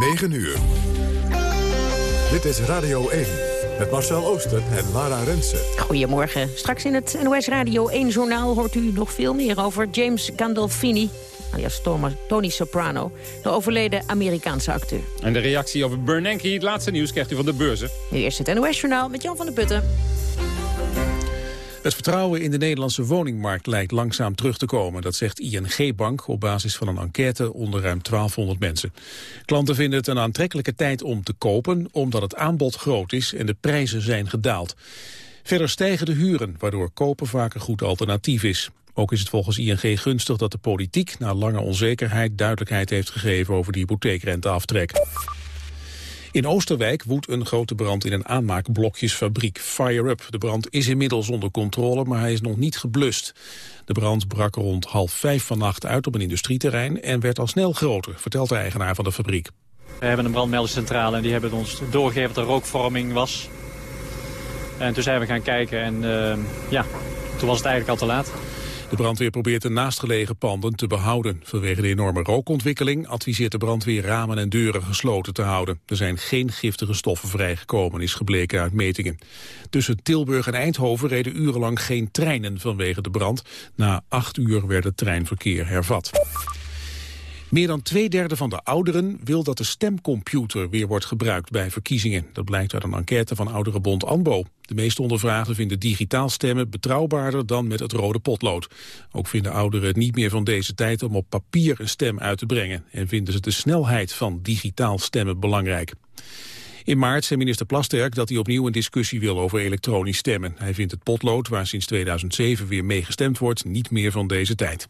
9 uur. Dit is Radio 1 met Marcel Ooster en Lara Rensen. Goedemorgen. Straks in het NOS Radio 1-journaal hoort u nog veel meer over James Gandolfini alias Tony Soprano, de overleden Amerikaanse acteur. En de reactie over Bernanke, het laatste nieuws, krijgt u van de beurzen. Nu eerst het NOS-journaal met Jan van der Putten. Het vertrouwen in de Nederlandse woningmarkt lijkt langzaam terug te komen. Dat zegt ING Bank op basis van een enquête onder ruim 1200 mensen. Klanten vinden het een aantrekkelijke tijd om te kopen... omdat het aanbod groot is en de prijzen zijn gedaald. Verder stijgen de huren, waardoor kopen vaak een goed alternatief is. Ook is het volgens ING gunstig dat de politiek na lange onzekerheid duidelijkheid heeft gegeven over de hypotheekrenteaftrek. In Oosterwijk woedt een grote brand in een aanmaakblokjesfabriek Fire Up. De brand is inmiddels onder controle, maar hij is nog niet geblust. De brand brak rond half vijf vannacht uit op een industrieterrein en werd al snel groter, vertelt de eigenaar van de fabriek. We hebben een brandmeldingscentrale en die hebben ons doorgegeven dat er rookvorming was. En toen zijn we gaan kijken en uh, ja, toen was het eigenlijk al te laat. De brandweer probeert de naastgelegen panden te behouden. Vanwege de enorme rookontwikkeling adviseert de brandweer ramen en deuren gesloten te houden. Er zijn geen giftige stoffen vrijgekomen, is gebleken uit metingen. Tussen Tilburg en Eindhoven reden urenlang geen treinen vanwege de brand. Na acht uur werd het treinverkeer hervat. Meer dan twee derde van de ouderen wil dat de stemcomputer weer wordt gebruikt bij verkiezingen. Dat blijkt uit een enquête van ouderenbond ANBO. De meeste ondervragen vinden digitaal stemmen betrouwbaarder dan met het rode potlood. Ook vinden ouderen het niet meer van deze tijd om op papier een stem uit te brengen. En vinden ze de snelheid van digitaal stemmen belangrijk. In maart zei minister Plasterk dat hij opnieuw een discussie wil over elektronisch stemmen. Hij vindt het potlood, waar sinds 2007 weer mee gestemd wordt, niet meer van deze tijd.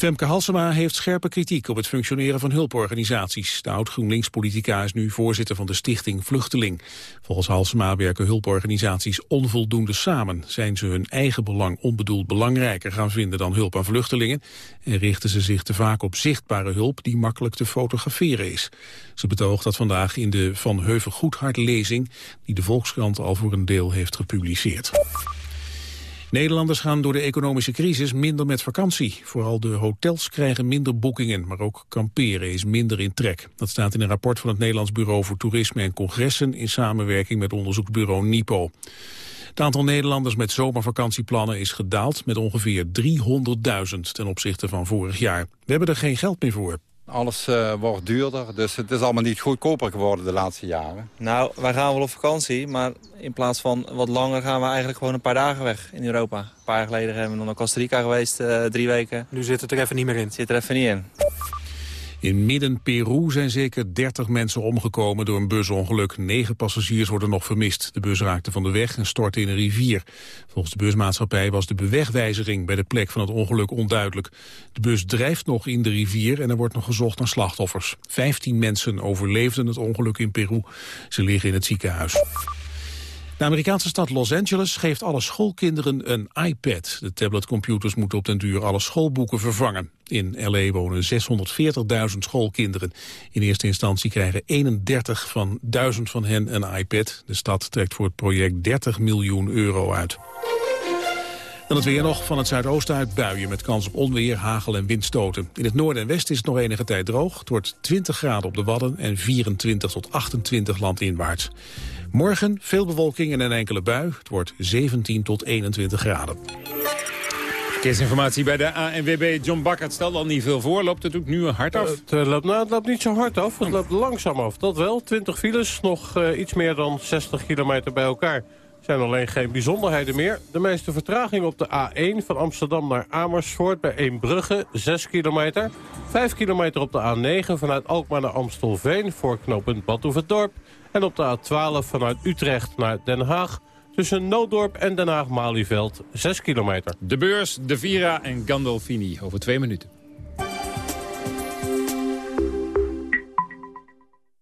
Femke Halsema heeft scherpe kritiek op het functioneren van hulporganisaties. De oud-GroenLinks-politica is nu voorzitter van de stichting Vluchteling. Volgens Halsema werken hulporganisaties onvoldoende samen. Zijn ze hun eigen belang onbedoeld belangrijker gaan vinden dan hulp aan vluchtelingen? En richten ze zich te vaak op zichtbare hulp die makkelijk te fotograferen is? Ze betoogt dat vandaag in de Van Heuvel Goedhart lezing... die de Volkskrant al voor een deel heeft gepubliceerd. Nederlanders gaan door de economische crisis minder met vakantie. Vooral de hotels krijgen minder boekingen, maar ook kamperen is minder in trek. Dat staat in een rapport van het Nederlands Bureau voor Toerisme en Congressen... in samenwerking met onderzoeksbureau NIPO. Het aantal Nederlanders met zomervakantieplannen is gedaald met ongeveer 300.000 ten opzichte van vorig jaar. We hebben er geen geld meer voor. Alles uh, wordt duurder, dus het is allemaal niet goedkoper geworden de laatste jaren. Nou, wij gaan wel op vakantie, maar in plaats van wat langer gaan we eigenlijk gewoon een paar dagen weg in Europa. Een paar jaar geleden zijn we nog naar Costa Rica geweest, uh, drie weken. Nu zit het er even niet meer in. Zit er even niet in. In midden Peru zijn zeker 30 mensen omgekomen door een busongeluk. Negen passagiers worden nog vermist. De bus raakte van de weg en stortte in een rivier. Volgens de busmaatschappij was de bewegwijziging bij de plek van het ongeluk onduidelijk. De bus drijft nog in de rivier en er wordt nog gezocht naar slachtoffers. 15 mensen overleefden het ongeluk in Peru. Ze liggen in het ziekenhuis. De Amerikaanse stad Los Angeles geeft alle schoolkinderen een iPad. De tabletcomputers moeten op den duur alle schoolboeken vervangen. In L.A. wonen 640.000 schoolkinderen. In eerste instantie krijgen 31 van 1000 van hen een iPad. De stad trekt voor het project 30 miljoen euro uit. Dan het weer nog van het zuidoosten uit buien met kans op onweer, hagel en windstoten. In het noorden en westen is het nog enige tijd droog. Het wordt 20 graden op de Wadden en 24 tot 28 landinwaarts. Morgen veel bewolking en een enkele bui. Het wordt 17 tot 21 graden. Verkeersinformatie bij de ANWB. John Bakker stelt al niet veel voor. Loopt het ook nu hard af? het, uh, loopt, nou, het loopt niet zo hard af. Het loopt langzaam af. Dat wel. 20 files. Nog uh, iets meer dan 60 kilometer bij elkaar. Zijn alleen geen bijzonderheden meer. De meeste vertraging op de A1 van Amsterdam naar Amersfoort bij Eembrugge, 6 kilometer. 5 kilometer op de A9 vanuit Alkmaar naar Amstelveen voor knooppunt Badhoevedorp. En op de A12 vanuit Utrecht naar Den Haag... tussen Nooddorp en Den Haag-Malieveld 6 kilometer. De beurs, de Vira en Gandolfini over twee minuten.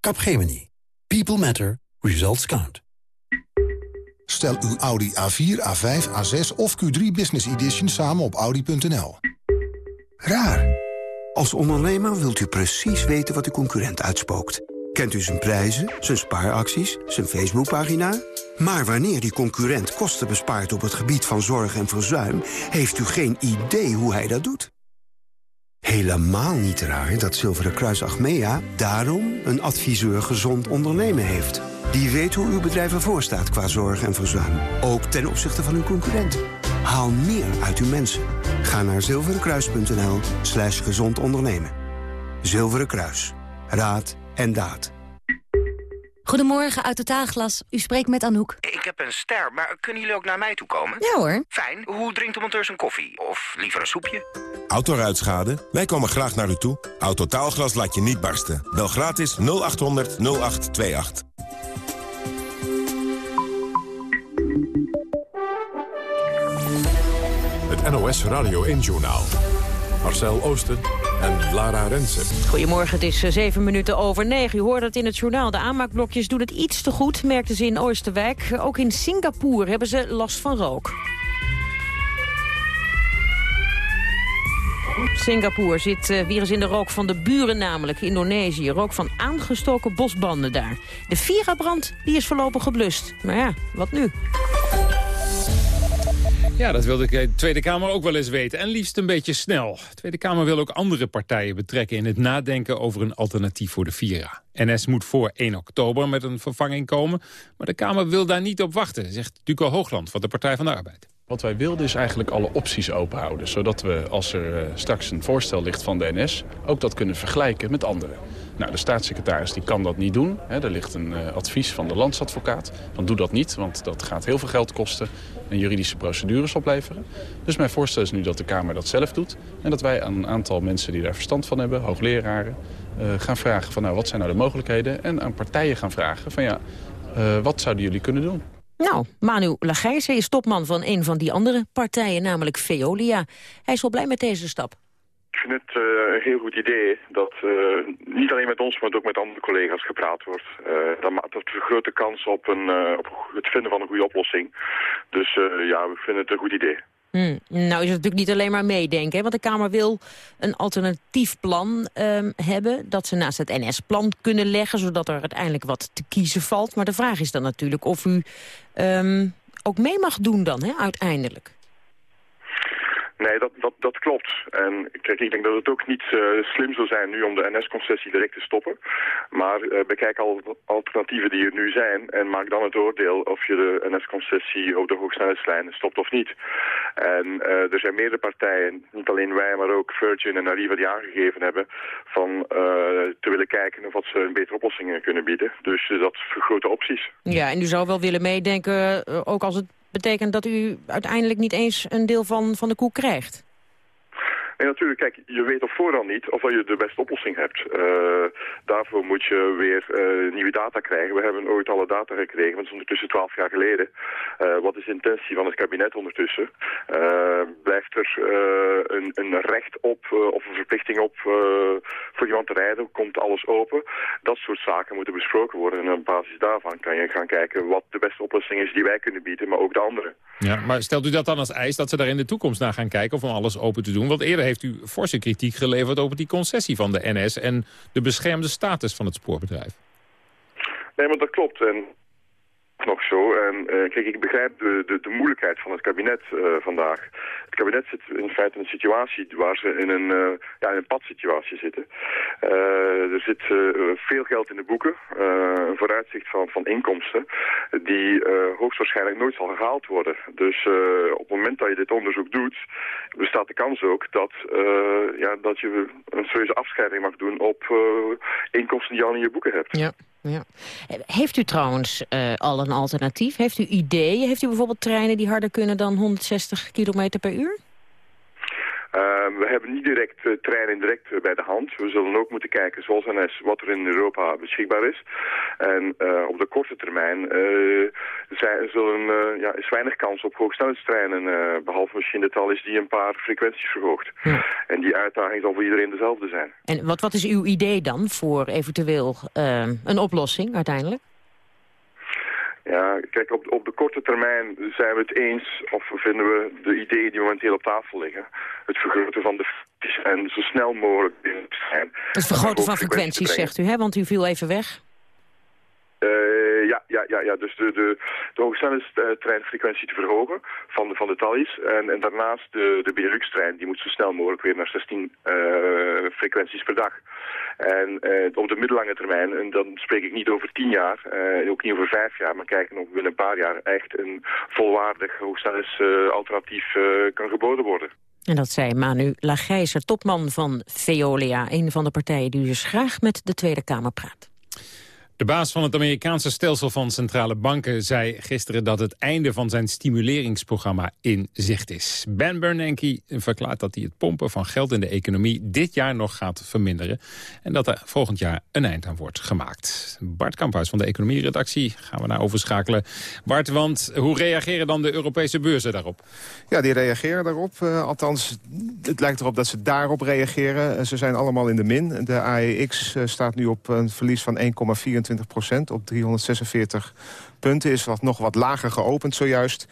Capgemini. People matter. Results count. Stel uw Audi A4, A5, A6 of Q3 Business Edition samen op audi.nl. Raar. Als ondernemer wilt u precies weten wat uw concurrent uitspookt. Kent u zijn prijzen, zijn spaaracties, zijn Facebookpagina? Maar wanneer die concurrent kosten bespaart op het gebied van zorg en verzuim... heeft u geen idee hoe hij dat doet. Helemaal niet raar dat Zilveren Kruis Achmea daarom een adviseur gezond ondernemen heeft. Die weet hoe uw bedrijf ervoor staat qua zorg en verzuim. Ook ten opzichte van uw concurrent. Haal meer uit uw mensen. Ga naar zilverenkruis.nl slash gezond ondernemen. Zilveren Kruis. Raad en daad. Goedemorgen, uit Totaalglas. U spreekt met Anouk. Ik heb een ster, maar kunnen jullie ook naar mij toe komen? Ja hoor. Fijn. Hoe drinkt de monteur zijn koffie? Of liever een soepje? Autoruitschade? Wij komen graag naar u toe. Autotaalglas laat je niet barsten. Bel gratis 0800 0828. Het NOS Radio 1-journaal. Marcel Oosten en Lara Rensen. Goedemorgen, het is eh, zeven minuten over negen. U hoort het in het journaal. De aanmaakblokjes doen het iets te goed, merkten ze in Oosterwijk. Ook in Singapore hebben ze last van rook. Singapore zit uh, weer eens in de rook van de buren namelijk, Indonesië. Rook van aangestoken bosbanden daar. De Vira-brand die is voorlopig geblust. Maar ja, wat nu? Ja, dat wilde de Tweede Kamer ook wel eens weten. En liefst een beetje snel. De Tweede Kamer wil ook andere partijen betrekken... in het nadenken over een alternatief voor de Vira. NS moet voor 1 oktober met een vervanging komen. Maar de Kamer wil daar niet op wachten, zegt Duco Hoogland van de Partij van de Arbeid. Wat wij wilden is eigenlijk alle opties openhouden. Zodat we, als er uh, straks een voorstel ligt van de NS... ook dat kunnen vergelijken met anderen. Nou, de staatssecretaris die kan dat niet doen. He, er ligt een uh, advies van de landsadvocaat. Dan doe dat niet, want dat gaat heel veel geld kosten... en juridische procedures opleveren. Dus mijn voorstel is nu dat de Kamer dat zelf doet... en dat wij aan een aantal mensen die daar verstand van hebben, hoogleraren... Uh, gaan vragen van nou, wat zijn nou de mogelijkheden... en aan partijen gaan vragen van ja, uh, wat zouden jullie kunnen doen? Nou, Manu Lagijse is topman van een van die andere partijen, namelijk Veolia. Hij is wel blij met deze stap. Vind het uh, een heel goed idee dat uh, niet alleen met ons, maar ook met andere collega's gepraat wordt. Uh, dat, dat vergroot de kans op, een, op het vinden van een goede oplossing. Dus ja, we vinden het een goed idee. Hmm. Nou is het natuurlijk niet alleen maar meedenken. Hè? Want de Kamer wil een alternatief plan um, hebben... dat ze naast het NS-plan kunnen leggen... zodat er uiteindelijk wat te kiezen valt. Maar de vraag is dan natuurlijk of u um, ook mee mag doen dan, hè, uiteindelijk. Nee, dat, dat, dat klopt. En ik denk dat het ook niet uh, slim zou zijn nu om de NS-concessie direct te stoppen. Maar uh, bekijk al alternatieven die er nu zijn en maak dan het oordeel of je de NS-concessie op de hoogsnelheidslijnen stopt of niet. En uh, er zijn meerdere partijen, niet alleen wij, maar ook Virgin en Arriva die aangegeven hebben van te willen kijken of wat ze een betere oplossingen kunnen bieden. Dus dat vergroot de opties. Ja, en u zou wel willen meedenken, ook als het betekent dat u uiteindelijk niet eens een deel van, van de koek krijgt. En natuurlijk, kijk, je weet op voorhand niet of je de beste oplossing hebt. Uh, daarvoor moet je weer uh, nieuwe data krijgen. We hebben ooit alle data gekregen, want dat is ondertussen twaalf jaar geleden. Uh, wat is de intentie van het kabinet ondertussen? blijft er een, een, recht op of een verplichting op voor iemand te rijden? Komt alles open? Dat soort zaken moeten besproken worden. En op basis daarvan kan je gaan kijken wat de beste oplossing is die wij kunnen bieden, maar ook de anderen. Ja, maar stelt u dat dan als eis dat ze daar in de toekomst naar gaan kijken... of om alles open te doen? Want eerder heeft u forse kritiek geleverd over die concessie van de NS... en de beschermde status van het spoorbedrijf. Nee, maar dat klopt. En nog zo. En uh, kijk, ik begrijp de, de, de moeilijkheid van het kabinet uh, vandaag. Het kabinet zit in feite in een situatie waar ze in een, uh, ja, in een padsituatie zitten. er zit veel geld in de boeken, een vooruitzicht van, van inkomsten, die hoogstwaarschijnlijk nooit zal gehaald worden. Dus op het moment dat je dit onderzoek doet, bestaat de kans ook dat, ja, dat je een serieuze afscheiding mag doen op inkomsten die je al in je boeken hebt. Ja. Ja. Heeft u trouwens uh, al een alternatief? Heeft u ideeën? Heeft u bijvoorbeeld treinen die harder kunnen dan 160 km per uur? Uh, we hebben niet direct uh, treinen direct uh, bij de hand. We zullen ook moeten kijken, zoals NS, wat er in Europa beschikbaar is. En op de korte termijn zijn, zullen, ja, is weinig kans op hoogsnelheidstreinen, behalve misschien de tal is die een paar frequenties verhoogt. Ja. En die uitdaging zal voor iedereen dezelfde zijn. En wat, wat is uw idee dan voor eventueel een oplossing uiteindelijk? Ja, kijk, op, op de korte termijn zijn we het eens, of vinden we de ideeën die momenteel op tafel liggen. Het vergroten van de en zo snel mogelijk zijn. Het vergroten van frequenties, zegt u, hè? Want u viel even weg. Uh, ja, ja, ja, ja, dus de, de, de te verhogen van de, van de Thalys. En, en daarnaast de, de Benelux-trein, die moet zo snel mogelijk weer naar 16 uh, frequenties per dag. En uh, op de middellange termijn, en dan spreek ik niet over tien jaar, ook niet over vijf jaar, maar kijken of binnen een paar jaar echt een volwaardig hogesnelheidsalternatief kan geboden worden. En dat zei Manu Lagijzer, topman van Veolia, een van de partijen die dus graag met de Tweede Kamer praat. De baas van het Amerikaanse stelsel van centrale banken zei gisteren dat het einde van zijn stimuleringsprogramma in zicht is. Ben Bernanke verklaart dat hij het pompen van geld in de economie dit jaar nog gaat verminderen. En dat er volgend jaar een eind aan wordt gemaakt. Bart Kamphuis van de economieredactie gaan we naar overschakelen. Bart, want hoe reageren dan de Europese beurzen daarop? Ja, die reageren daarop. Uh, althans, het lijkt erop dat ze daarop reageren. Uh, ze zijn allemaal in de min. De AEX uh, staat nu op een verlies van 1,24 procent op 346 punten. Is wat, nog wat lager geopend zojuist.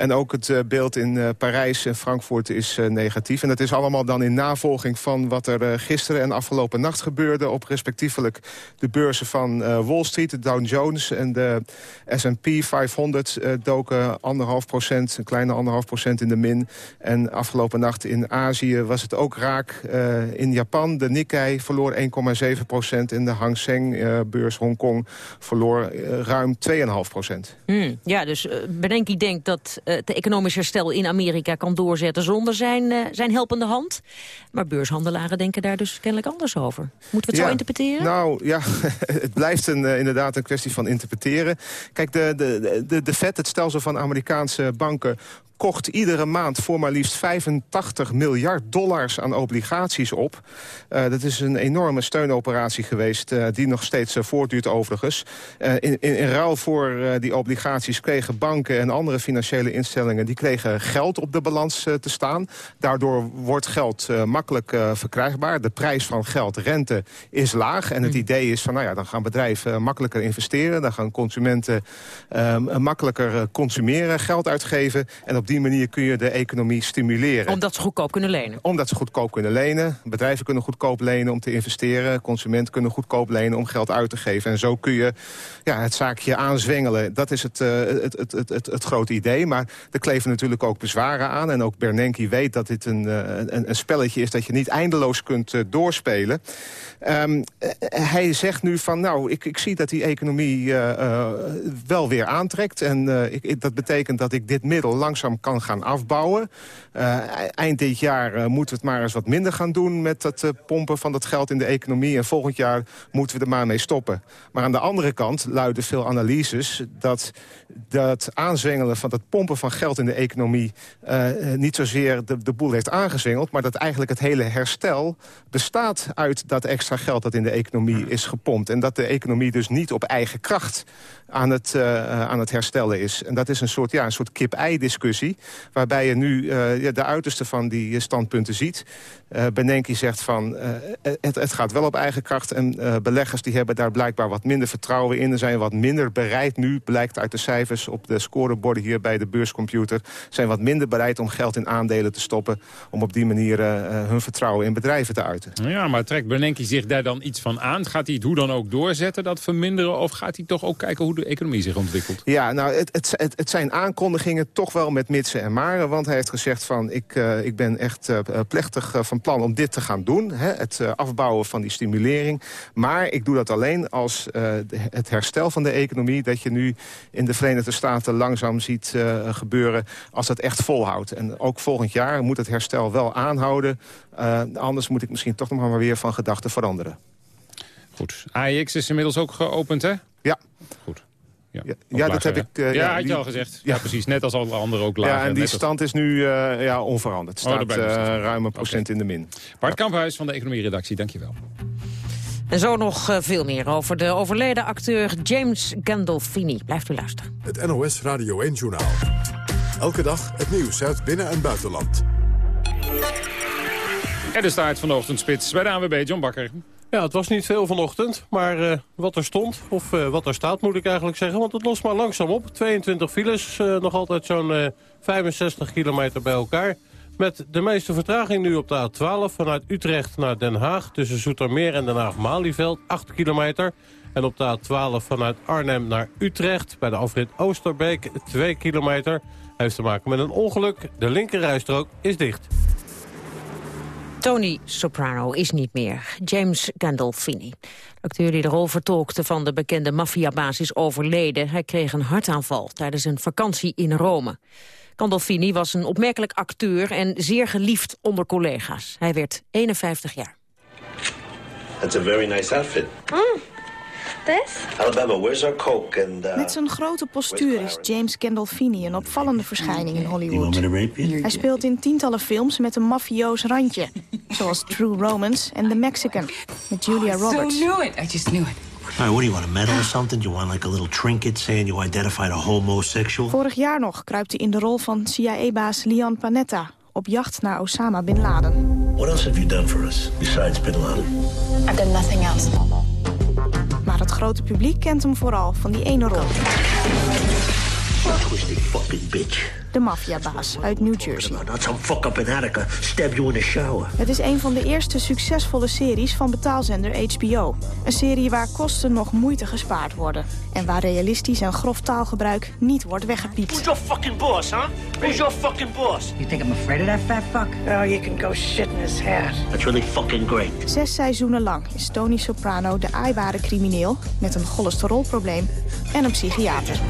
En ook het uh, beeld in uh, Parijs en Frankfurt is uh, negatief. En dat is allemaal dan in navolging van wat er gisteren en afgelopen nacht gebeurde... op respectievelijk de beurzen van Wall Street, de Dow Jones en de S&P 500... doken anderhalf procent, een kleine anderhalf procent in de min. En afgelopen nacht in Azië was het ook raak. in Japan, de Nikkei verloor 1,7 procent... en de Hang Seng-beurs Hongkong verloor ruim 2,5 Hmm, ja, dus uh, denkt dat uh, het economisch herstel in Amerika kan doorzetten zonder zijn, uh, zijn helpende hand. Maar beurshandelaren denken daar dus kennelijk anders over. Moeten we het zo interpreteren? Nou ja, het blijft een, inderdaad een kwestie van interpreteren. Kijk, de, de, de, de FED, het stelsel van Amerikaanse banken kocht iedere maand voor maar liefst 85 miljard dollars aan obligaties op. Uh, dat is een enorme steunoperatie geweest, uh, die nog steeds uh, voortduurt overigens. in, in, in ruil voor die obligaties kregen banken en andere financiële instellingen... die kregen geld op de balans te staan. Daardoor wordt geld makkelijk verkrijgbaar. De prijs van geld, rente, is laag. En het hmm. idee is van, nou ja, dan gaan bedrijven makkelijker investeren. Dan gaan consumenten makkelijker consumeren, geld uitgeven. En op die manier kun je de economie stimuleren. Omdat ze goedkoop kunnen lenen? Omdat ze goedkoop kunnen lenen. Bedrijven kunnen goedkoop lenen om te investeren. Consumenten kunnen goedkoop lenen om geld uit te geven. En zo kun je ja, het zaakje aanzwengelen. Dat is het, uh, het, het, het, het, het, grote idee. Maar er kleven natuurlijk ook bezwaren aan. En ook Bernanke weet dat dit een, een, een spelletje is... dat je niet eindeloos kunt uh, doorspelen. Um, hij zegt nu van, nou, ik, ik zie dat die economie wel weer aantrekt. En ik, dat betekent dat ik dit middel langzaam kan gaan afbouwen. Eind dit jaar moeten we het maar eens wat minder gaan doen... met het pompen van dat geld in de economie. En volgend jaar moeten we er maar mee stoppen. Maar aan de andere kant luiden veel analyses... dat dat aanzwengelen van het pompen van geld in de economie... niet zozeer de, de boel heeft aangezwengeld... maar dat eigenlijk het hele herstel bestaat uit dat extra geld... dat in de economie is gepompt. En dat de economie dus niet op eigen kracht aan het, aan het herstellen is. En dat is een soort, ja, een soort kip-ei-discussie... waarbij je nu uh, de uiterste van die standpunten ziet. Benenki zegt van, het, het, gaat wel op eigen kracht... en beleggers die hebben daar blijkbaar wat minder vertrouwen in... en zijn wat minder bereid nu, blijkt uit de cijfers... op de scoreborden hier bij de beurscomputer... zijn wat minder bereid om geld in aandelen te stoppen... om op die manier hun vertrouwen in bedrijven te uiten. Ja, maar trekt Benenki zich daar dan iets van aan? Gaat hij het hoe dan ook doorzetten, dat verminderen... of gaat hij toch ook kijken hoe de economie zich ontwikkelt? Ja, nou, het, het, het, het zijn aankondigingen toch wel met mitsen en maren. Want hij heeft gezegd van ik, uh, ik ben echt uh, plechtig van plan om dit te gaan doen. Hè, het afbouwen van die stimulering. Maar ik doe dat alleen als het herstel van de economie... dat je nu in de Verenigde Staten langzaam ziet gebeuren... als dat echt volhoudt. En ook volgend jaar moet het herstel wel aanhouden. anders moet ik misschien toch nog maar weer van gedachten veranderen. Goed. AEX is inmiddels ook geopend, hè? Ja. Goed. Ja, ja, dat heb ik... eh, ja, had je die- al gezegd. Ja, precies. Net als alle anderen ook lager. Ja, en die als- stand is nu eh, ja, onveranderd. Oh, staat eh, staan. ruim een procent in de min. Bart Kamphuis van de economie-redactie, dankjewel. En zo nog eh, veel meer over de overleden acteur James Gandolfini. Blijft u luisteren. Het NOS Radio 1-journaal. Elke dag het nieuws uit binnen- en buitenland. En de staart van de ochtendspits bij de ANWB, John Bakker. Ja, het was niet veel vanochtend, maar eh, wat er stond, of eh, wat er staat moet ik eigenlijk zeggen, want het lost maar langzaam op. 22 files, eh, nog altijd zo'n eh, 65 kilometer bij elkaar. Met de meeste vertraging nu op de A12 vanuit Utrecht naar Den Haag... tussen Zoetermeer en Den Haag-Malieveld, 8 kilometer. En op de A12 vanuit Arnhem naar Utrecht bij de afrit Oosterbeek, 2 kilometer. Heeft te maken met een ongeluk. De linkerrijstrook is dicht. Tony Soprano is niet meer. James Gandolfini. De acteur die de rol vertolkte van de bekende maffiabaas is overleden. Hij kreeg een hartaanval tijdens een vakantie in Rome. Gandolfini was een opmerkelijk acteur en zeer geliefd onder collega's. Hij werd 51 jaar. That's a very nice outfit. This? Alabama, where's our coke and... Uh, Met zijn grote postuur is James Gandolfini een opvallende verschijning in Hollywood. Hij speelt in tientallen films met een mafioos randje. Zoals True Romance en The Mexican, met Julia Roberts. knew it. I just knew it. All right, what do you want, a medal or something? Do you want like a little trinket saying you identified a homosexual? Vorig jaar nog kruipt hij in de rol van CIA-baas Leon Panetta... op jacht naar Osama Bin Laden. What else have you done for us besides Bin Laden? I've done nothing else. Maar het grote publiek kent hem vooral van die ene rol. Fucking bitch. De maffiabaas uit New Jersey. Not some fuck up in Attica stab you in the shower. Het is een van de eerste succesvolle series van betaalzender HBO. Een serie waar kosten nog moeite gespaard worden. En waar realistisch en grof taalgebruik niet wordt weggepiept. Who's your fucking boss, huh? Who's your fucking boss? You think I'm afraid of that fat fuck? Oh, you can go shit in his head. That's really fucking great. Zes seizoenen lang is Tony Soprano de aaibare crimineel... met een cholesterolprobleem en een psychiater.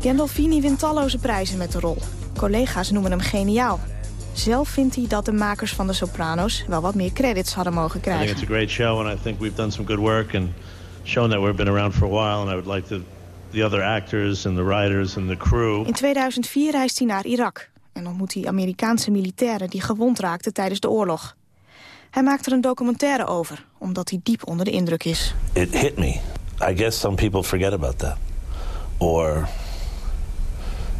Gandolfini wint talloze prijzen met de rol. Collega's noemen hem geniaal. Zelf vindt hij dat de makers van de Sopranos wel wat meer credits hadden mogen I think krijgen. it's a great show, and I think we've done some good work and shown that we've been around for a while. And I would like to, the other actors and the writers and the crew. In 2004 reist hij naar Irak en ontmoet hij Amerikaanse militairen die gewond raakten tijdens de oorlog. Hij maakt er een documentaire over, omdat hij diep onder de indruk is. It hit me. I guess some people forget about that. Or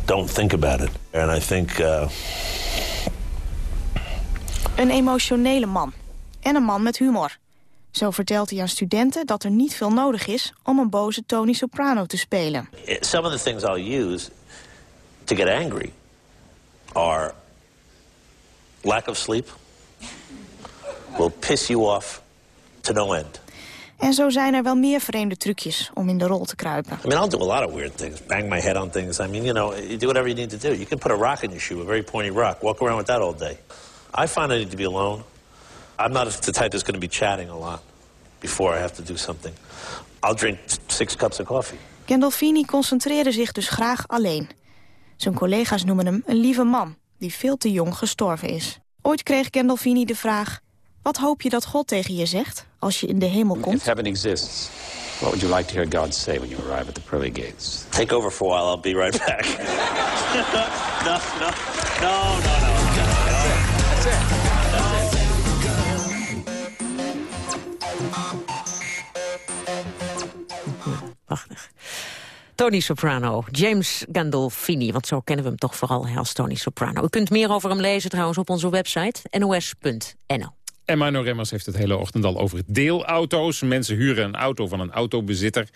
don't think about it. And I think uh, Een emotionele man. En een man met humor. Zo vertelt hij aan studenten dat er niet veel nodig is om een boze Tony Soprano te spelen. some of the things I'll use to get angry are lack of sleep will piss you off to no end. En zo zijn er wel meer vreemde trucjes om in de rol te kruipen. I mean, I'll do a lot of weird things. Bang my head on things. I mean, you know, you do whatever you need to do. You can put a rock in your shoe, a very pointy rock. Walk around with that all day. I find I need to be alone. I'm not the type that's going to be chatting a lot before I have to do something. I'll drink six cups of coffee. Gandolfini concentreerde zich dus graag alleen. Zijn collega's noemen hem een lieve man die veel te jong gestorven is. Ooit kreeg Gandolfini de vraag... wat hoop je dat God tegen je zegt als je in de hemel If komt? heaven exists, what would you like to hear God say when you arrive at the pearly gates? Take over for a while. I'll be right back. no, no, no, no, no. That's it. Prachtig. Tony Soprano, James Gandolfini, want zo kennen we hem toch vooral als Tony Soprano. U kunt meer over hem lezen trouwens op onze website nos.nl. En Mino Remmers heeft het hele ochtend al over deelauto's. Mensen huren een auto van een autobezitter.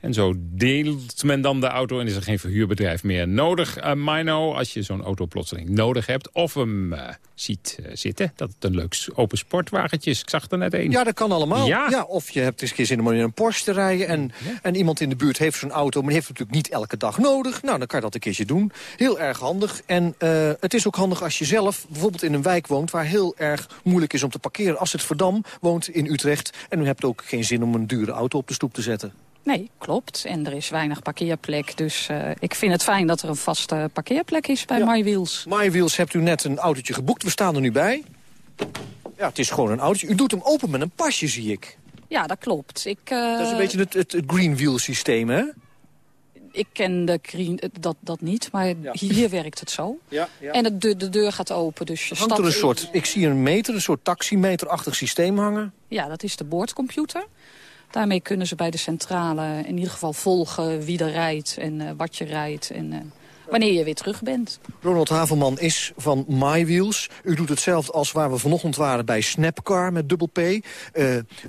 En zo deelt men dan de auto en is er geen verhuurbedrijf meer nodig. Uh, Mino, als je zo'n auto plotseling nodig hebt... of hem uh, ziet uh, zitten, dat het een leuk open sportwagentje is. Ik zag er net één. Ja, dat kan allemaal. Ja. Ja. of je hebt eens een keer zin om in een Porsche te rijden... en, en iemand in de buurt heeft zo'n auto, maar die heeft het natuurlijk niet elke dag nodig. Nou, dan kan je dat een keertje doen. Heel erg handig. En het is ook handig als je zelf bijvoorbeeld in een wijk woont... waar heel erg moeilijk is om te parkeren. Als het Verdam woont in Utrecht... en u hebt ook geen zin om een dure auto op de stoep te zetten. Nee, klopt. En er is weinig parkeerplek. Dus uh, ik vind het fijn dat er een vaste parkeerplek is bij ja. MyWheels. MyWheels hebt u net een autootje geboekt. We staan er nu bij. Ja, het is gewoon een autootje. U doet hem open met een pasje, zie ik. Ja, dat klopt. Ik, uh, dat is een beetje het, het, het green wheel systeem, hè? Ik ken de green, dat, dat niet, maar ja. hier werkt het zo. Ja, ja. En de, de deur gaat open, dus je hangt er een soort, Ik zie een meter, een soort taximeterachtig systeem hangen. Ja, dat is de boordcomputer. Daarmee kunnen ze bij de centrale in ieder geval volgen wie er rijdt en uh, wat je rijdt. En, uh, wanneer je weer terug bent. Ronald Havelman is van MyWheels. U doet hetzelfde als waar we vanochtend waren bij Snapcar met dubbel P. Uh,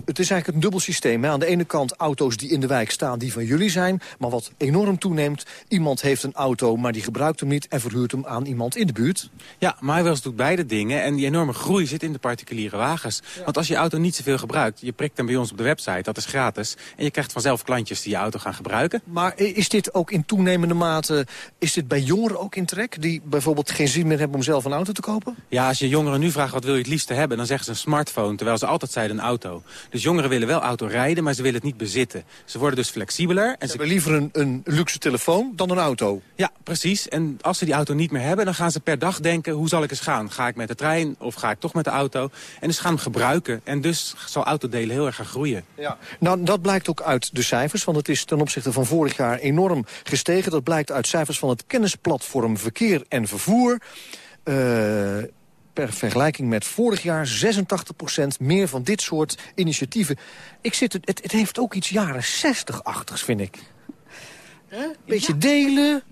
het is eigenlijk een dubbel systeem. Hè? Aan de ene kant auto's die in de wijk staan die van jullie zijn. Maar wat enorm toeneemt, iemand heeft een auto... maar die gebruikt hem niet en verhuurt hem aan iemand in de buurt. Ja, MyWheels doet beide dingen. En die enorme groei zit in de particuliere wagens. Ja. Want als je auto niet zoveel gebruikt... je prikt hem bij ons op de website, dat is gratis. En je krijgt vanzelf klantjes die je auto gaan gebruiken. Maar is dit ook in toenemende mate... is dit bij jongeren ook in trek? Die bijvoorbeeld geen zin meer hebben om zelf een auto te kopen? Ja, als je jongeren nu vraagt wat wil je het liefste hebben... dan zeggen ze een smartphone, terwijl ze altijd zeiden een auto. Dus jongeren willen wel auto rijden, maar ze willen het niet bezitten. Ze worden dus flexibeler. En ze, ze hebben liever een, een luxe telefoon dan een auto. Ja, precies. En als ze die auto niet meer hebben, dan gaan ze per dag denken... hoe zal ik eens gaan? Ga ik met de trein of ga ik toch met de auto? En dus gaan hem gebruiken. En dus zal autodelen heel erg gaan groeien. Ja. Nou, dat blijkt ook uit de cijfers, want het is ten opzichte van vorig jaar enorm gestegen. Dat blijkt uit cijfers van het kennisplatform Verkeer en Vervoer. Uh, per vergelijking met vorig jaar 86% meer van dit soort initiatieven. Ik zit, het, het heeft ook iets jaren 60-achtigs, vind ik. Beetje ja. delen.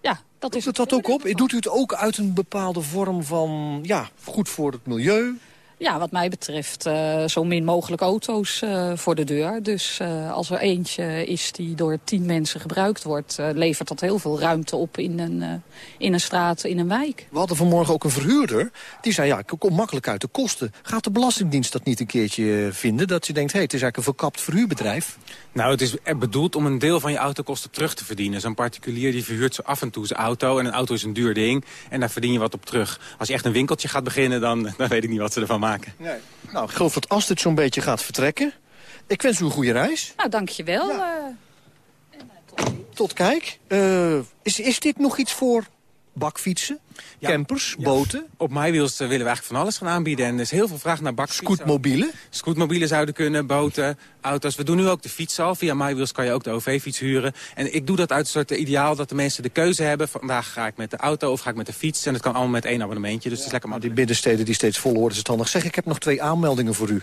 Ja, dat is Doet het dat ook op? Doet u het ook uit een bepaalde vorm van, ja, goed voor het milieu? Ja, wat mij betreft uh, zo min mogelijk auto's uh, voor de deur. Dus uh, als er eentje is die door tien mensen gebruikt wordt... levert dat heel veel ruimte op in een, in een straat, in een wijk. We hadden vanmorgen ook een verhuurder. Die zei, ja, ik kom makkelijk uit de kosten. Gaat de Belastingdienst dat niet een keertje vinden? Dat je denkt, hé, hey, het is eigenlijk een verkapt verhuurbedrijf. Nou, het is bedoeld om een deel van je autokosten terug te verdienen. Zo'n particulier die verhuurt zo af en toe zijn auto. En een auto is een duur ding. En daar verdien je wat op terug. Als je echt een winkeltje gaat beginnen, dan, dan weet ik niet wat ze ervan maken. Nee. Nou, ik geloof dat als dit zo'n beetje gaat vertrekken... Ik wens u een goede reis. Nou, dankjewel. Ja. Uh, tot, tot kijk. Uh, is, is dit nog iets voor bakfietsen, ja, campers, ja. boten? Op MyWheels willen we eigenlijk van alles gaan aanbieden. En er is heel veel vraag naar bakfietsen. Scootmobielen? Scootmobielen zouden kunnen, boten, auto's. We doen nu ook de fiets al. Via MyWheels kan je ook de OV-fiets huren. En ik doe dat uit een soort ideaal dat de mensen de keuze hebben. Vandaag ga ik met de auto of ga ik met de fiets. En het kan allemaal met één abonnementje. Dus ja. het is lekker makkelijk. Die binnensteden die steeds vol worden, is het handig. Zeg, ik heb nog twee aanmeldingen voor u.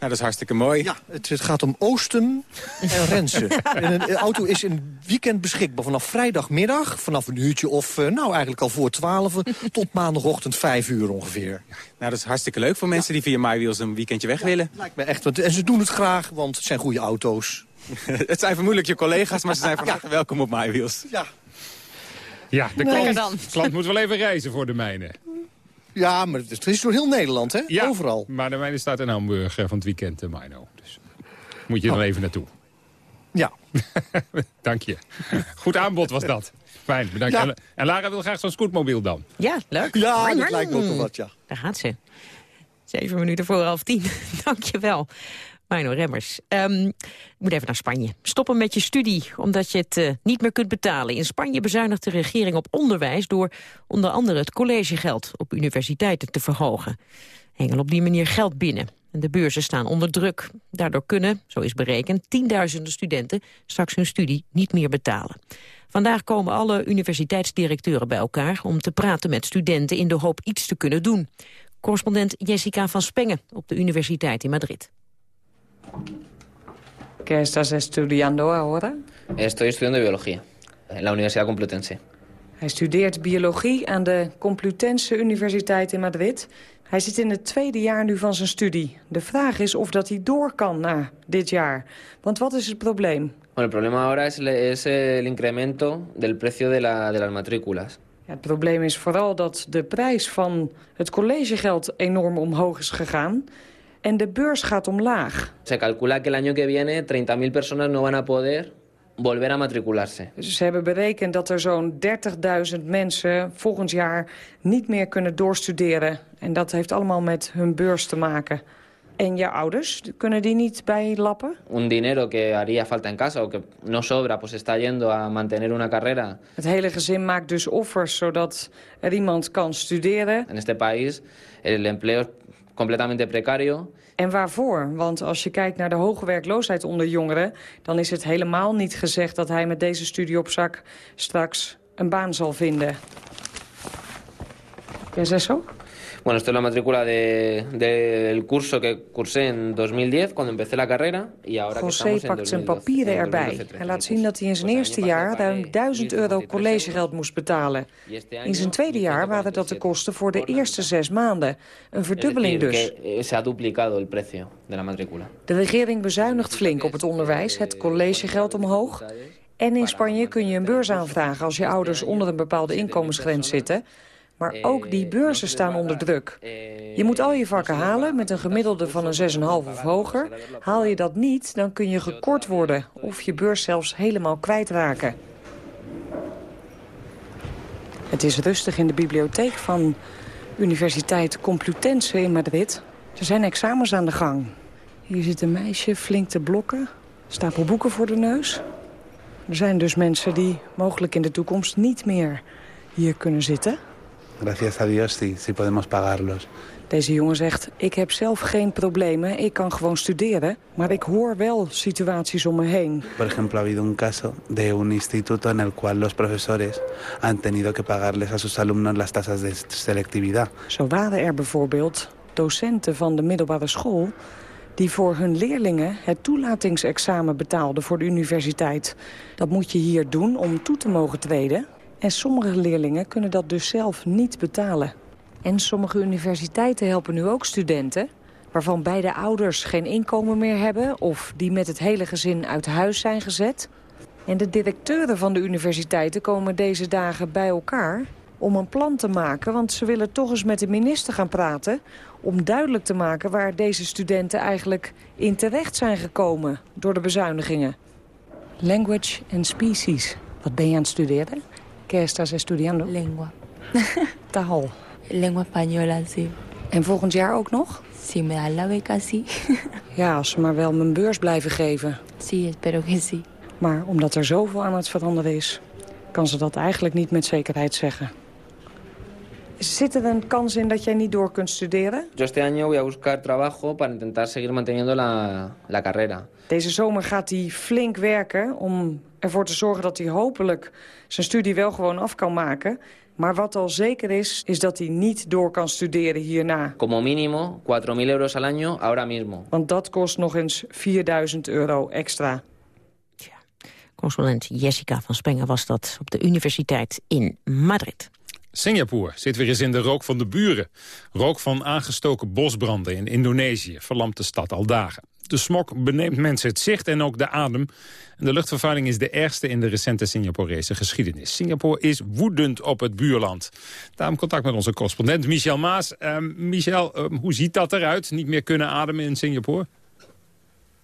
Nou, dat is hartstikke mooi. Ja, het, het gaat om Oosten en Rensen. en een, auto is een weekend beschikbaar vanaf vrijdagmiddag... vanaf een uurtje of, uh, nou eigenlijk al voor twaalf... tot maandagochtend vijf uur ongeveer. Nou, dat is hartstikke leuk voor mensen die via MyWheels een weekendje weg willen. Lijkt me echt. En ze doen het graag, want het zijn goede auto's. het zijn vermoedelijk je collega's, maar ze zijn van harte ja. welkom op MyWheels. Ja. Ja, de klant, klant moet wel even reizen voor de mijne. Ja, maar het is door heel Nederland, hè? Ja, Overal. maar de mijne staat in Hamburg van het weekend, uh, Mino. Dus moet je dan oh. even naartoe. Ja. Dank je. Goed aanbod was dat. Fijn, bedankt. Ja. En Lara wil graag zo'n scootmobiel dan. Ja, leuk. Ja, dat lijkt me ook wel wat, ja. Daar gaat ze. Zeven minuten voor half tien. Dank je wel. Mino Remmers. Um, ik moet even naar Spanje. Stoppen met je studie, omdat je het uh, niet meer kunt betalen. In Spanje bezuinigt de regering op onderwijs... door onder andere het collegegeld op universiteiten te verhogen. Hengel op die manier geld binnen. En de beurzen staan onder druk. Daardoor kunnen, zo is berekend, tienduizenden studenten... straks hun studie niet meer betalen. Vandaag komen alle universiteitsdirecteuren bij elkaar... om te praten met studenten in de hoop iets te kunnen doen. Correspondent Jessica van Spengen op de Universiteit in Madrid. ¿Qué estás estudiando ahora? Estoy estudiando biología en la Universidad Complutense. Hij studeert biologie aan de Complutense Universiteit in Madrid. Hij zit in het tweede jaar nu van zijn studie. De vraag is of dat hij door kan na dit jaar. Want wat is het probleem? Bueno, el problema ahora es, es el incremento del precio de, la, de las matrículas. Ja, het probleem is vooral dat de prijs van het collegegeld enorm omhoog is gegaan. En de beurs gaat omlaag. Se calcula que el año que viene 30.000 personas no van a poder volver a matricularse. Dus ze hebben berekend dat er zo'n 30.000 mensen volgend jaar niet meer kunnen doorstuderen. En dat heeft allemaal met hun beurs te maken. En je ouders, kunnen die niet bijlappen? Un dinero que haría falta en casa o que no sobra, pues está yendo a mantener una carrera. Het hele gezin maakt dus offers zodat er iemand kan studeren. En este país el empleo completamente precario. En waarvoor? Want als je kijkt naar de hoge werkloosheid onder jongeren... dan is het helemaal niet gezegd dat hij met deze studie op zak straks een baan zal vinden. ¿Qué es eso? Bueno, esto es la matrícula de, del curso que cursé en 2010, cuando empecé la carrera. Y ahora José en pakt zijn 2012, papieren en erbij. 2013. Hij laat zien dat hij in zijn eerste jaar ruim 1000 euro collegegeld moest betalen. In zijn tweede jaar waren dat de kosten voor de eerste zes maanden. Een verdubbeling dus. decir, que, se ha duplicado el precio de la matrícula. De regering bezuinigt flink op het onderwijs, het collegegeld omhoog. En in Spanje kun je een beurs aanvragen als je ouders onder een bepaalde inkomensgrens zitten. Maar ook die beurzen staan onder druk. Je moet al je vakken halen met een gemiddelde van een 6,5 of hoger. Haal je dat niet, dan kun je gekort worden of je beurs zelfs helemaal kwijtraken. Het is rustig in de bibliotheek van Universiteit Complutense in Madrid. Er zijn examens aan de gang. Hier zit een meisje flink te blokken. Stapel boeken voor de neus. Er zijn dus mensen die mogelijk in de toekomst niet meer hier kunnen zitten. Gracias a Dios sí, sí podemos pagarlos. Deze jongen zegt, ik heb zelf geen problemen, ik kan gewoon studeren. Maar ik hoor wel situaties om me heen. Por ejemplo, ha habido un caso de un instituto en el cual los profesores han tenido que pagarles a sus alumnos las tasas de selectividad. Zo waren er bijvoorbeeld docenten van de middelbare school... die voor hun leerlingen het toelatingsexamen betaalden voor de universiteit. Dat moet je hier doen om toe te mogen treden. En sommige leerlingen kunnen dat dus zelf niet betalen. En sommige universiteiten helpen nu ook studenten... waarvan beide ouders geen inkomen meer hebben... of die met het hele gezin uit huis zijn gezet. En de directeuren van de universiteiten komen deze dagen bij elkaar om een plan te maken. Want ze willen toch eens met de minister gaan praten... om duidelijk te maken waar deze studenten eigenlijk in terecht zijn gekomen... door de bezuinigingen. Language and species. Wat ben je aan het studeren? ¿Qué estás estudiando? Lengua. Taal. Lengua española, sí. En volgend jaar ook nog? Si me dan la beca, sí. Ja, als ze maar wel mijn beurs blijven geven. Sí, espero que sí. Maar omdat er zoveel aan het veranderen is... kan ze dat eigenlijk niet met zekerheid zeggen. Zit er een kans in dat jij niet door kunt studeren? Yo este año voy a buscar trabajo para intentar seguir manteniendo la, la carrera. Deze zomer gaat hij flink werken om ervoor te zorgen dat hij hopelijk zijn studie wel gewoon af kan maken. Maar wat al zeker is, is dat hij niet door kan studeren hierna. Como mínimo 4.000 euros al año ahora mismo. Want dat kost nog eens 4000 euro extra. Consulent Jessica van Spengen was dat op de universiteit in Madrid. Singapore zit weer eens in de rook van de buren. Rook van aangestoken bosbranden in Indonesië verlamt de stad al dagen. De smok beneemt mensen het zicht en ook de adem. En de luchtvervuiling is de ergste in de recente Singaporese geschiedenis. Singapore is woedend op het buurland. Daarom contact met onze correspondent Michel Maas. Ehm, Michel, ehm, hoe ziet dat eruit? Niet meer kunnen ademen in Singapore?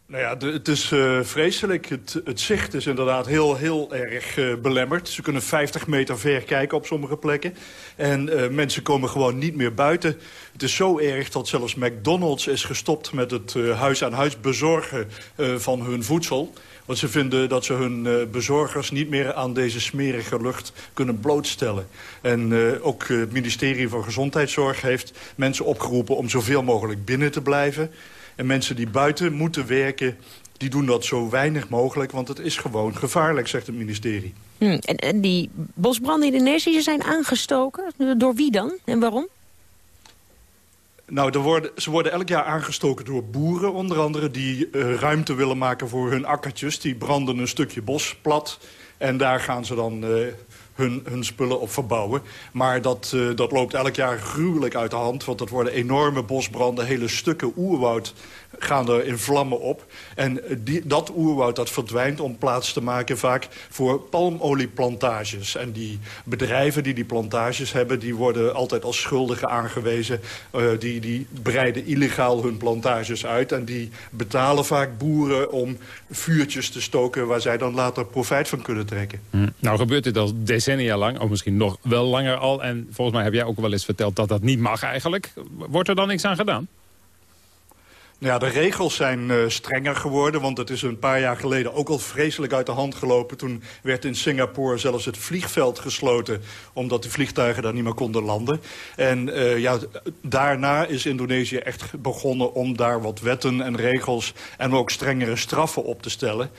Nou ja, het is eh, vreselijk. Het, het zicht is inderdaad heel, heel erg eh, belemmerd. Ze kunnen 50 meter ver kijken op sommige plekken. En eh, mensen komen gewoon niet meer buiten. Het is zo erg dat zelfs McDonald's is gestopt met het huis-aan-huis bezorgen eh, van hun voedsel. Want ze vinden dat ze hun bezorgers niet meer aan deze smerige lucht kunnen blootstellen. En ook het ministerie van Gezondheidszorg heeft mensen opgeroepen om zoveel mogelijk binnen te blijven. En mensen die buiten moeten werken, die doen dat zo weinig mogelijk... want het is gewoon gevaarlijk, zegt het ministerie. Hm, en, en die bosbranden in Indonesië zijn aangestoken? Door wie dan en waarom? Nou, er worden, ze worden elk jaar aangestoken door boeren, onder andere... die eh, ruimte willen maken voor hun akkertjes. Die branden een stukje bos plat en daar gaan ze dan eh, hun, hun spullen op verbouwen. Maar dat, eh, dat loopt elk jaar gruwelijk uit de hand... want dat worden enorme bosbranden, hele stukken oerwoud gaan er in vlammen op. En eh, die, dat oerwoud dat verdwijnt om plaats te maken vaak voor palmolieplantages. En die bedrijven die die plantages hebben... die worden altijd als schuldigen aangewezen. Eh, die, die breiden illegaal hun plantages uit. En die betalen vaak boeren om vuurtjes te stoken... waar zij dan later profijt van kunnen trekken. Hm. Nou gebeurt dit al decennia lang, of misschien nog wel langer al. En volgens mij heb jij ook wel eens verteld dat dat niet mag eigenlijk. Wordt er dan niks aan gedaan? Ja, de regels zijn uh, strenger geworden, want het is een paar jaar geleden ook al vreselijk uit de hand gelopen. Toen werd in Singapore zelfs het vliegveld gesloten, omdat de vliegtuigen daar niet meer konden landen. En uh, ja, daarna is Indonesië echt begonnen om daar wat wetten en regels en ook strengere straffen op te stellen.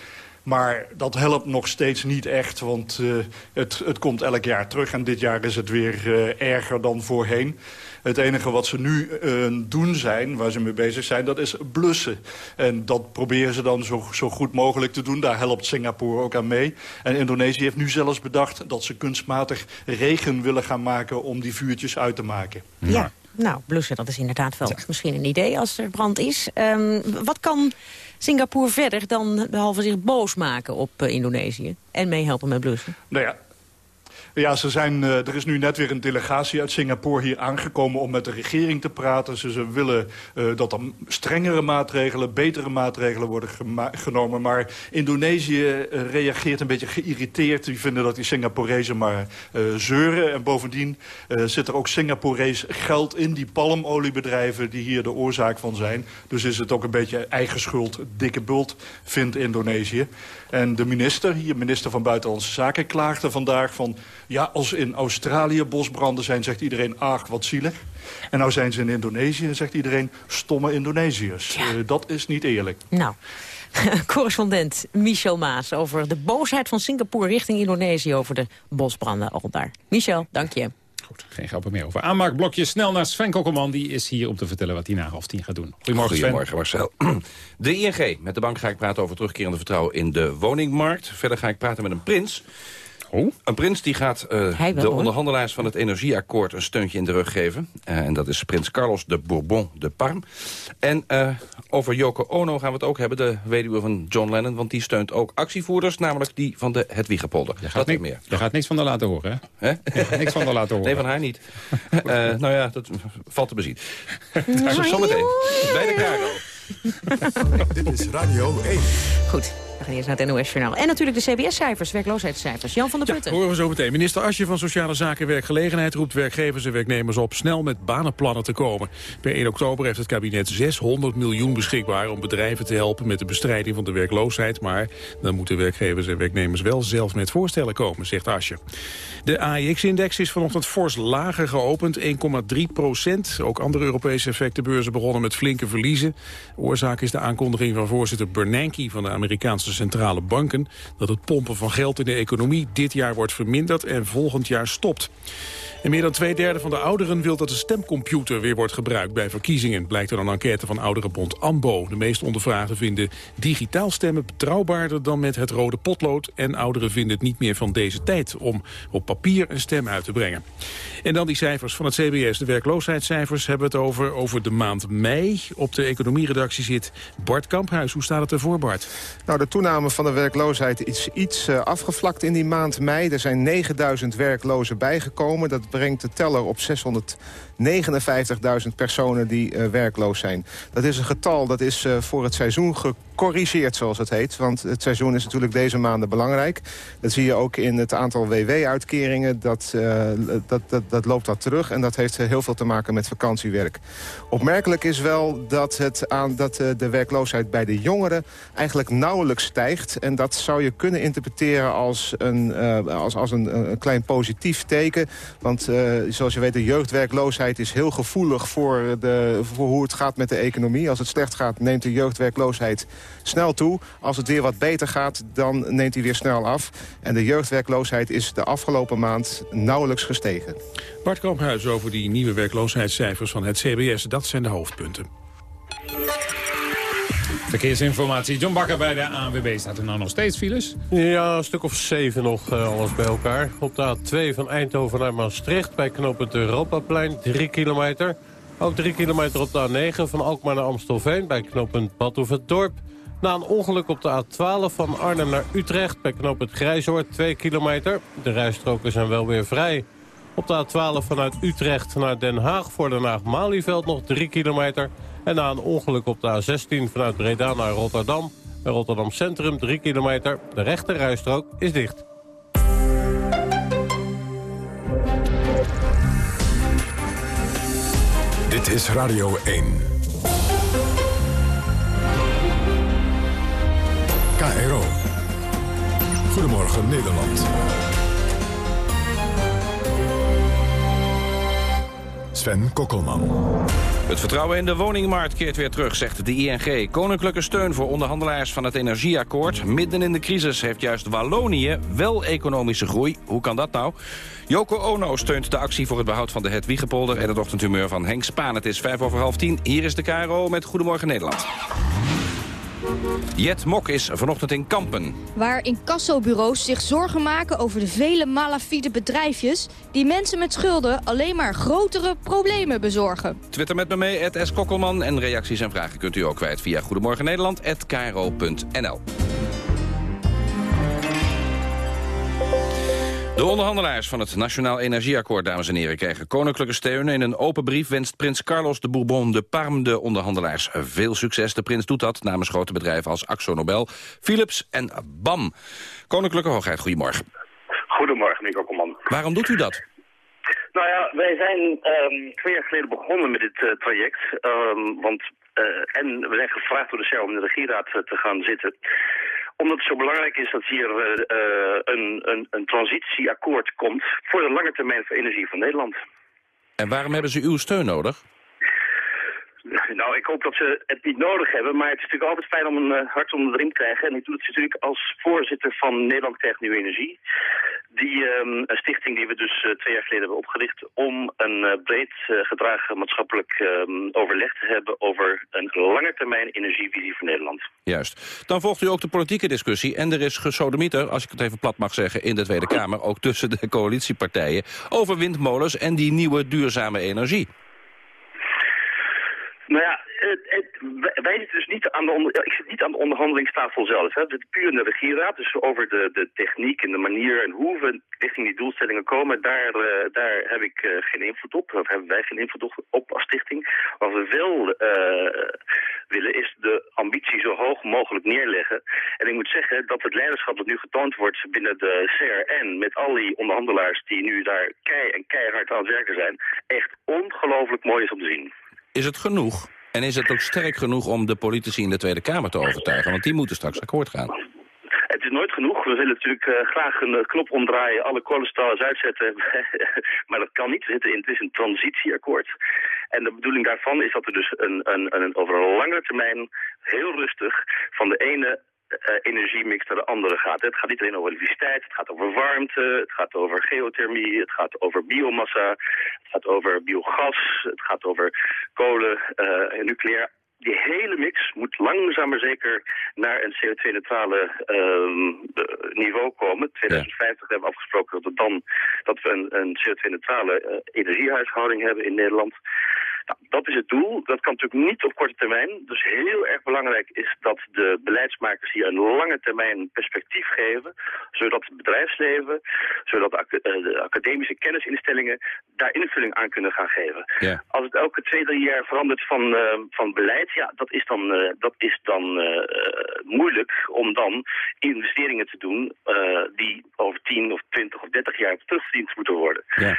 Maar dat helpt nog steeds niet echt, want uh, het, het komt elk jaar terug. En dit jaar is het weer uh, erger dan voorheen. Het enige wat ze nu uh, doen zijn, waar ze mee bezig zijn, dat is blussen. En dat proberen ze dan zo, zo goed mogelijk te doen. Daar helpt Singapore ook aan mee. En Indonesië heeft nu zelfs bedacht dat ze kunstmatig regen willen gaan maken om die vuurtjes uit te maken. Ja, nou, blussen, dat is inderdaad wel misschien een idee als er brand is. Um, wat kan Singapore verder dan behalve zich boos maken op uh, Indonesië en meehelpen met blussen? Nou ja, ja, ze zijn, uh, er is nu net weer een delegatie uit Singapore hier aangekomen om met de regering te praten. Ze, willen uh, dat er strengere maatregelen, betere maatregelen worden genomen. Maar Indonesië uh, reageert een beetje geïrriteerd. Die vinden dat die Singaporezen maar zeuren. En bovendien zit er ook Singaporees geld in die palmoliebedrijven die hier de oorzaak van zijn. Dus is het ook een beetje eigen schuld, dikke bult, vindt Indonesië. En de minister, hier minister van Buitenlandse Zaken, klaagde vandaag van... ja, als in Australië bosbranden zijn, zegt iedereen, ach, wat zielig. En nou zijn ze in Indonesië, zegt iedereen, stomme Indonesiërs. Ja. Uh, dat is niet eerlijk. Nou, correspondent Michel Maas over de boosheid van Singapore richting Indonesië... over de bosbranden al daar. Michel, dank je. Goed, geen grappen meer over aanmaakblokjes. Snel naar Sven Kokkelman, die is hier om te vertellen wat hij na half tien gaat doen. Goedemorgen, Goedemorgen Marcel. De ING, met de bank ga ik praten over terugkerende vertrouwen in de woningmarkt. Verder ga ik praten met een prins. Oh. Een prins die gaat uh, de hoor. onderhandelaars van het energieakkoord een steuntje in de rug geven. Uh, en dat is prins Carlos de Bourbon de Parme. En uh, over Yoko Ono gaan we het ook hebben, de weduwe van John Lennon. Want die steunt ook actievoerders, namelijk die van de Hedwiggepolder. Je gaat, niks, meer. je gaat niks van haar laten horen, hè? hè? niks van haar laten horen. Nee, van haar niet. nou ja, dat valt te bezien. Zometeen. Bij de Caro. Dit is Radio 1. Goed. We gaan eerst naar het NOS-journaal. En natuurlijk de CBS-cijfers, werkloosheidscijfers. Jan van der Putten. Ja, horen we zo meteen. Minister Asje van Sociale Zaken en Werkgelegenheid roept werkgevers en werknemers op snel met banenplannen te komen. Per 1 oktober heeft het kabinet 600 miljoen beschikbaar om bedrijven te helpen met de bestrijding van de werkloosheid. Maar dan moeten werkgevers en werknemers wel zelf met voorstellen komen, zegt Asje. De AIX-index is vanochtend fors lager geopend, 1,3 procent. Ook andere Europese effectenbeurzen begonnen met flinke verliezen. Oorzaak is de aankondiging van voorzitter Bernanke van de Amerikaanse centrale banken... dat het pompen van geld in de economie dit jaar wordt verminderd en volgend jaar stopt. En meer dan twee derde van de ouderen wil dat de stemcomputer weer wordt gebruikt bij verkiezingen. Blijkt uit een enquête van ouderenbond AMBO. De meeste ondervraagden vinden digitaal stemmen betrouwbaarder dan met het rode potlood. En ouderen vinden het niet meer van deze tijd om op papier een stem uit te brengen. En dan die cijfers van het CBS. De werkloosheidscijfers hebben we het over, over de maand mei. Op de economieredactie zit Bart Kamphuis. Hoe staat het ervoor, Bart? Nou, de toename van de werkloosheid is iets uh, afgevlakt in die maand mei. Er zijn 9000 werklozen bijgekomen. Dat brengt de teller op 659.000 personen die uh, werkloos zijn. Dat is een getal dat is uh, voor het seizoen gecorrigeerd, zoals het heet. Want het seizoen is natuurlijk deze maanden belangrijk. Dat zie je ook in het aantal WW-uitkeringen. Dat, uh, dat, dat, dat loopt dat terug en dat heeft heel veel te maken met vakantiewerk. Opmerkelijk is wel dat, het aan, dat de werkloosheid bij de jongeren eigenlijk nauwelijks stijgt. En dat zou je kunnen interpreteren als een, als, als een, een klein positief teken. Want zoals je weet, de jeugdwerkloosheid is heel gevoelig voor, de, voor hoe het gaat met de economie. Als het slecht gaat, neemt de jeugdwerkloosheid snel toe. Als het weer wat beter gaat, dan neemt die weer snel af. En de jeugdwerkloosheid is de afgelopen maand nauwelijks gestegen. Bart Kamphuis over die nieuwe werkloosheidscijfers van het CBS. Dat zijn de hoofdpunten. Verkeersinformatie. John Bakker bij de ANWB. Staat er nou nog steeds files? Ja, een stuk of zeven nog uh, alles bij elkaar. Op de A2 van Eindhoven naar Maastricht bij knooppunt Europaplein, 3 kilometer. Ook 3 kilometer op de A9 van Alkmaar naar Amstelveen bij knooppunt Badhoevedorp. Na een ongeluk op de A12 van Arnhem naar Utrecht bij knooppunt Grijzoord, 2 kilometer. De rijstroken zijn wel weer vrij. Op de A12 vanuit Utrecht naar Den Haag voor Den Haag-Malieveld nog 3 kilometer... En na een ongeluk op de A16 vanuit Breda naar Rotterdam... bij Rotterdam Centrum 3 kilometer. De rechterrijstrook is dicht. Dit is Radio 1. KRO. Goedemorgen Nederland. Sven Kokkelman. Het vertrouwen in de woningmarkt keert weer terug, zegt de ING. Koninklijke steun voor onderhandelaars van het energieakkoord. Midden in de crisis heeft juist Wallonië wel economische groei. Hoe kan dat nou? Joko Ono steunt de actie voor het behoud van de Hedwiegepolder... en het ochtendhumeur van Henk Spaan. Het is vijf over half tien. Hier is de KRO met Goedemorgen Nederland. Jet Mok is vanochtend in Kampen. Waar incassobureaus zich zorgen maken over de vele malafide bedrijfjes... die mensen met schulden alleen maar grotere problemen bezorgen. Twitter met me mee, S. Kokkelman. En reacties en vragen kunt u ook kwijt via Goedemorgen. De onderhandelaars van het Nationaal Energieakkoord, dames en heren, krijgen koninklijke steun. In een open brief wenst prins Carlos de Bourbon de Parme de onderhandelaars veel succes. De prins doet dat namens grote bedrijven als Axo Nobel, Philips en BAM. Koninklijke Hoogheid, goedemorgen. Goedemorgen, Nico Komman. Waarom doet u dat? Nou ja, wij zijn um, twee jaar geleden begonnen met dit uh, traject. Um, want, uh, en we zijn gevraagd door de CER om in de regieraad uh, te gaan zitten omdat het zo belangrijk is dat hier uh, een, een, een transitieakkoord komt voor de lange termijn voor energie van Nederland. En waarom hebben ze uw steun nodig? Nou, ik hoop dat ze het niet nodig hebben, maar het is natuurlijk altijd fijn om een uh, hart onder de riem te krijgen. En ik doe het natuurlijk als voorzitter van Nederland krijgt Nieuwe Energie. Die um, een stichting die we dus uh, twee jaar geleden hebben opgericht om een uh, breed gedragen maatschappelijk um, overleg te hebben over een lange termijn energievisie voor Nederland. Juist. Dan volgt u ook de politieke discussie en er is gesodemieter, als ik het even plat mag zeggen, in de Tweede Kamer, ook tussen de coalitiepartijen, over windmolens en die nieuwe duurzame energie. Nou ja, het, het, wij zitten dus niet aan de onder, ik zit niet aan de onderhandelingstafel zelf. Hè. Het puur in de regieraad, dus over de, de techniek en de manier en hoe we richting die doelstellingen komen, daar, uh, daar heb ik uh, geen invloed op. Of hebben wij geen invloed op, op als stichting. Wat we wel uh, willen is de ambitie zo hoog mogelijk neerleggen. En ik moet zeggen dat het leiderschap dat nu getoond wordt binnen de CRN, met al die onderhandelaars die nu daar kei en keihard aan het werken zijn, echt ongelooflijk mooi is om te zien. Is het genoeg? En is het ook sterk genoeg om de politici in de Tweede Kamer te overtuigen? Want die moeten straks akkoord gaan. Het is nooit genoeg. We willen natuurlijk uh, graag een uh, knop omdraaien, alle kolencentrales uitzetten. maar dat kan niet. Zitten in, het is een transitieakkoord. En de bedoeling daarvan is dat er dus een, een, een, over een langere termijn heel rustig van de ene energiemix naar de andere gaat. Het gaat niet alleen over elektriciteit, het gaat over warmte, het gaat over geothermie, het gaat over biomassa, het gaat over biogas, het gaat over kolen uh, en nucleair. Die hele mix moet langzaam maar zeker naar een CO2-neutrale uh, niveau komen. 2050 ja. hebben we afgesproken dat, we dan, dat we een, een CO2-neutrale uh, energiehuishouding hebben in Nederland. Nou, dat is het doel. Dat kan natuurlijk niet op korte termijn. Dus heel erg belangrijk is dat de beleidsmakers hier een lange termijn perspectief geven. Zodat het bedrijfsleven, zodat de, ac de academische kennisinstellingen daar invulling aan kunnen gaan geven. Ja. Als het elke twee, drie jaar verandert van, uh, van beleid, ja, dat is dan, uh, dat is dan uh, moeilijk om dan investeringen te doen die over 10 of 20 of 30 jaar terugverdiend moeten worden. Ja.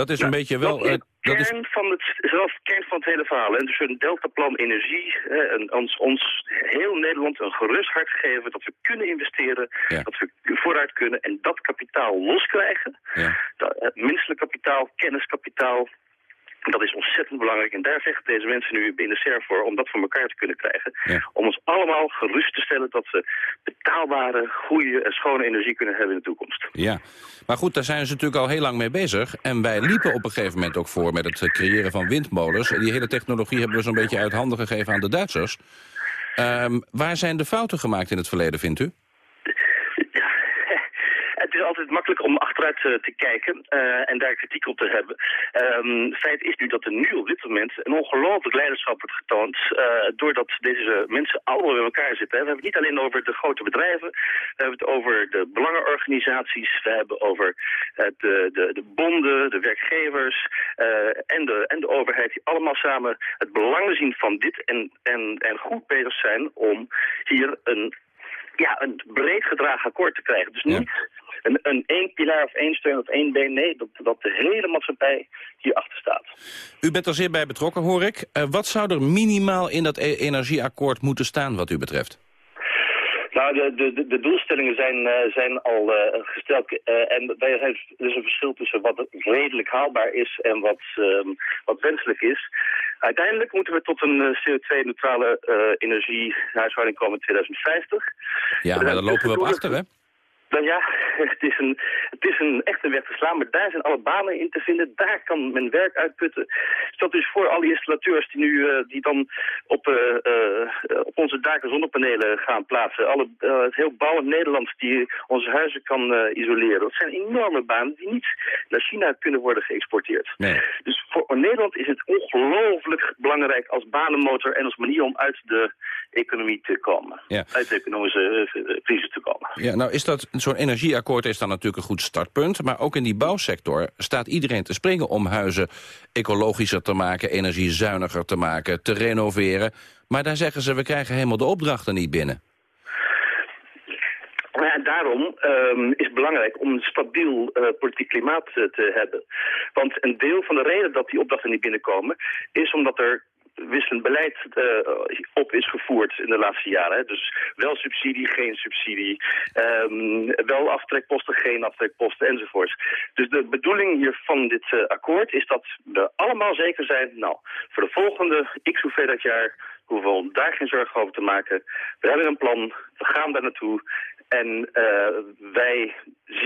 Dat is een beetje wel... Dat is kern, is... van het, zelfs kern van het hele verhaal. En dus een deltaplan energie, hè, en ons, ons heel Nederland een gerust hart geven dat we kunnen investeren, ja. dat we vooruit kunnen en dat kapitaal loskrijgen. Ja. Dat, het menselijk kapitaal, kenniskapitaal, dat is ontzettend belangrijk en daar vechten deze mensen nu in de SER voor om dat voor elkaar te kunnen krijgen. Ja. Om ons allemaal gerust te stellen dat we betaalbare, goede en schone energie kunnen hebben in de toekomst. Ja, maar goed, daar zijn ze natuurlijk al heel lang mee bezig. En wij liepen op een gegeven moment ook voor met het creëren van windmolens. Die hele technologie hebben we zo'n beetje uit handen gegeven aan de Duitsers. Um, waar zijn de fouten gemaakt in het verleden, vindt u? Altijd makkelijk om achteruit uh, te kijken uh, en daar kritiek op te hebben. Um, feit is nu dat er nu op dit moment een ongelooflijk leiderschap wordt getoond... Uh, doordat deze mensen allemaal bij elkaar zitten. We hebben het niet alleen over de grote bedrijven, we hebben het over de belangenorganisaties... we hebben over de, de, de bonden, de werkgevers en, de, en de overheid... die allemaal samen het belang zien van dit en, en, en goed bezig zijn om hier een ja, een breed gedragen akkoord te krijgen. Dus niet een, een één pilaar of één steun of één been. Nee, dat, dat de hele maatschappij hierachter staat. U bent er zeer bij betrokken, hoor ik. Uh, wat zou er minimaal in dat e energieakkoord moeten staan wat u betreft? Nou, de, de, de doelstellingen zijn, uh, zijn al uh, gesteld. Uh, en er is dus een verschil tussen wat redelijk haalbaar is en wat, um, wat wenselijk is. Uiteindelijk moeten we tot een CO2-neutrale energiehuishouding komen in 2050. Ja, maar daar lopen we op achter, hè? Nou ja, het is, een, het is een echte weg te slaan, maar daar zijn alle banen in te vinden. Daar kan men werk uitputten. Stel dus voor alle installateurs die nu uh, die dan op, uh, uh, op onze daken zonnepanelen gaan plaatsen. Alle, het heel bouwend Nederland die onze huizen kan isoleren. Dat zijn enorme banen die niet naar China kunnen worden geëxporteerd. Nee. Dus voor Nederland is het ongelooflijk belangrijk als banenmotor en als manier om uit de economie te komen. Ja. Uit de economische crisis te komen. Ja, nou is dat zo'n energieakkoord is dan natuurlijk een goed startpunt. Maar ook in die bouwsector staat iedereen te springen om huizen ecologischer te maken, energiezuiniger te maken, te renoveren. Maar daar zeggen ze, we krijgen helemaal de opdrachten niet binnen. Ja, daarom um, is het belangrijk om een stabiel uh, politiek klimaat uh, te hebben. Want een deel van de reden dat die opdrachten niet binnenkomen... is omdat er wisselend beleid uh, op is gevoerd in de laatste jaren. Hè. Dus wel subsidie, geen subsidie. Um, wel aftrekposten, geen aftrekposten enzovoort. Dus de bedoeling hier van dit uh, akkoord is dat we allemaal zeker zijn... nou, voor de volgende x hoeveelheid jaar hoeven we daar geen zorgen over te maken. We hebben een plan, we gaan daar naartoe... En uh, wij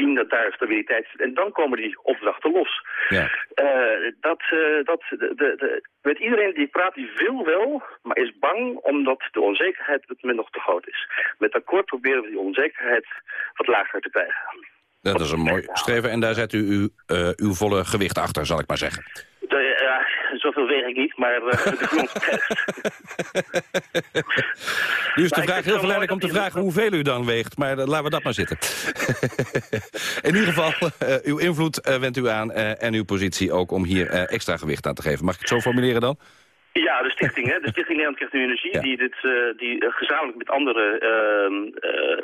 zien dat daar stabiliteit zit. En dan komen die opdrachten los. Ja. Uh, dat, uh, dat, de, de, de, met iedereen die praat, die wil wel, maar is bang omdat de onzekerheid op het moment nog te groot is. Met akkoord proberen we die onzekerheid wat lager te krijgen. Dat is een mooi streven en daar zet u uw, uw volle gewicht achter, zal ik maar zeggen. De, ja, zoveel weeg ik niet, maar uh, de grond Nu is de vraag heel verleidelijk om te vragen hoeveel u dan weegt, maar uh, laten we dat maar zitten. In ieder geval, uh, uw invloed uh, wendt u aan en uw positie ook om hier extra gewicht aan te geven. Mag ik het zo formuleren dan? Ja, de stichting, hè? de Stichting Nederland Krijgt Nu Energie, ja. die, dit, uh, die uh, gezamenlijk met anderen uh,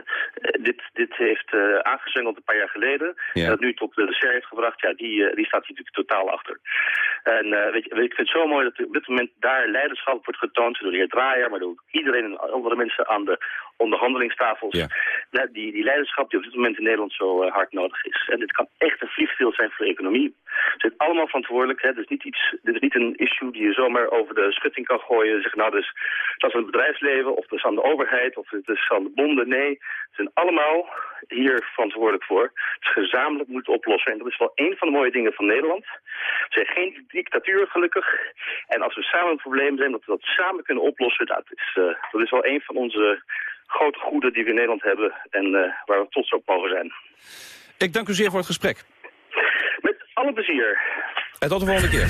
dit, dit heeft aangezengeld een paar jaar geleden. Ja. En dat nu tot de SER heeft gebracht, ja, die, die staat hier natuurlijk totaal achter. En weet je, ik vind het zo mooi dat op dit moment daar leiderschap wordt getoond door de heer Draaier, maar door iedereen en andere mensen aan de onderhandelingstafels. Ja. Die, die leiderschap die op dit moment in Nederland zo hard nodig is. En dit kan echt een vliegveld zijn voor de economie. Ze zijn allemaal verantwoordelijk. Hè. Dit, is niet iets, dit is niet een issue die je zomaar over de schutting kan gooien. Zeggen, nou, dus, dat is aan het bedrijfsleven, of dat is aan de overheid, of het is aan de bonden. Nee, ze zijn allemaal hier verantwoordelijk voor. Het is gezamenlijk moeten oplossen. En dat is wel een van de mooie dingen van Nederland. We zijn geen dictatuur, gelukkig. En als we samen een probleem zijn, dat we dat samen kunnen oplossen, dat is, uh, dat is wel een van onze grote goeden die we in Nederland hebben en uh, waar we trots op mogen zijn. Ik dank u zeer voor het gesprek. Met alle plezier. En tot de volgende keer.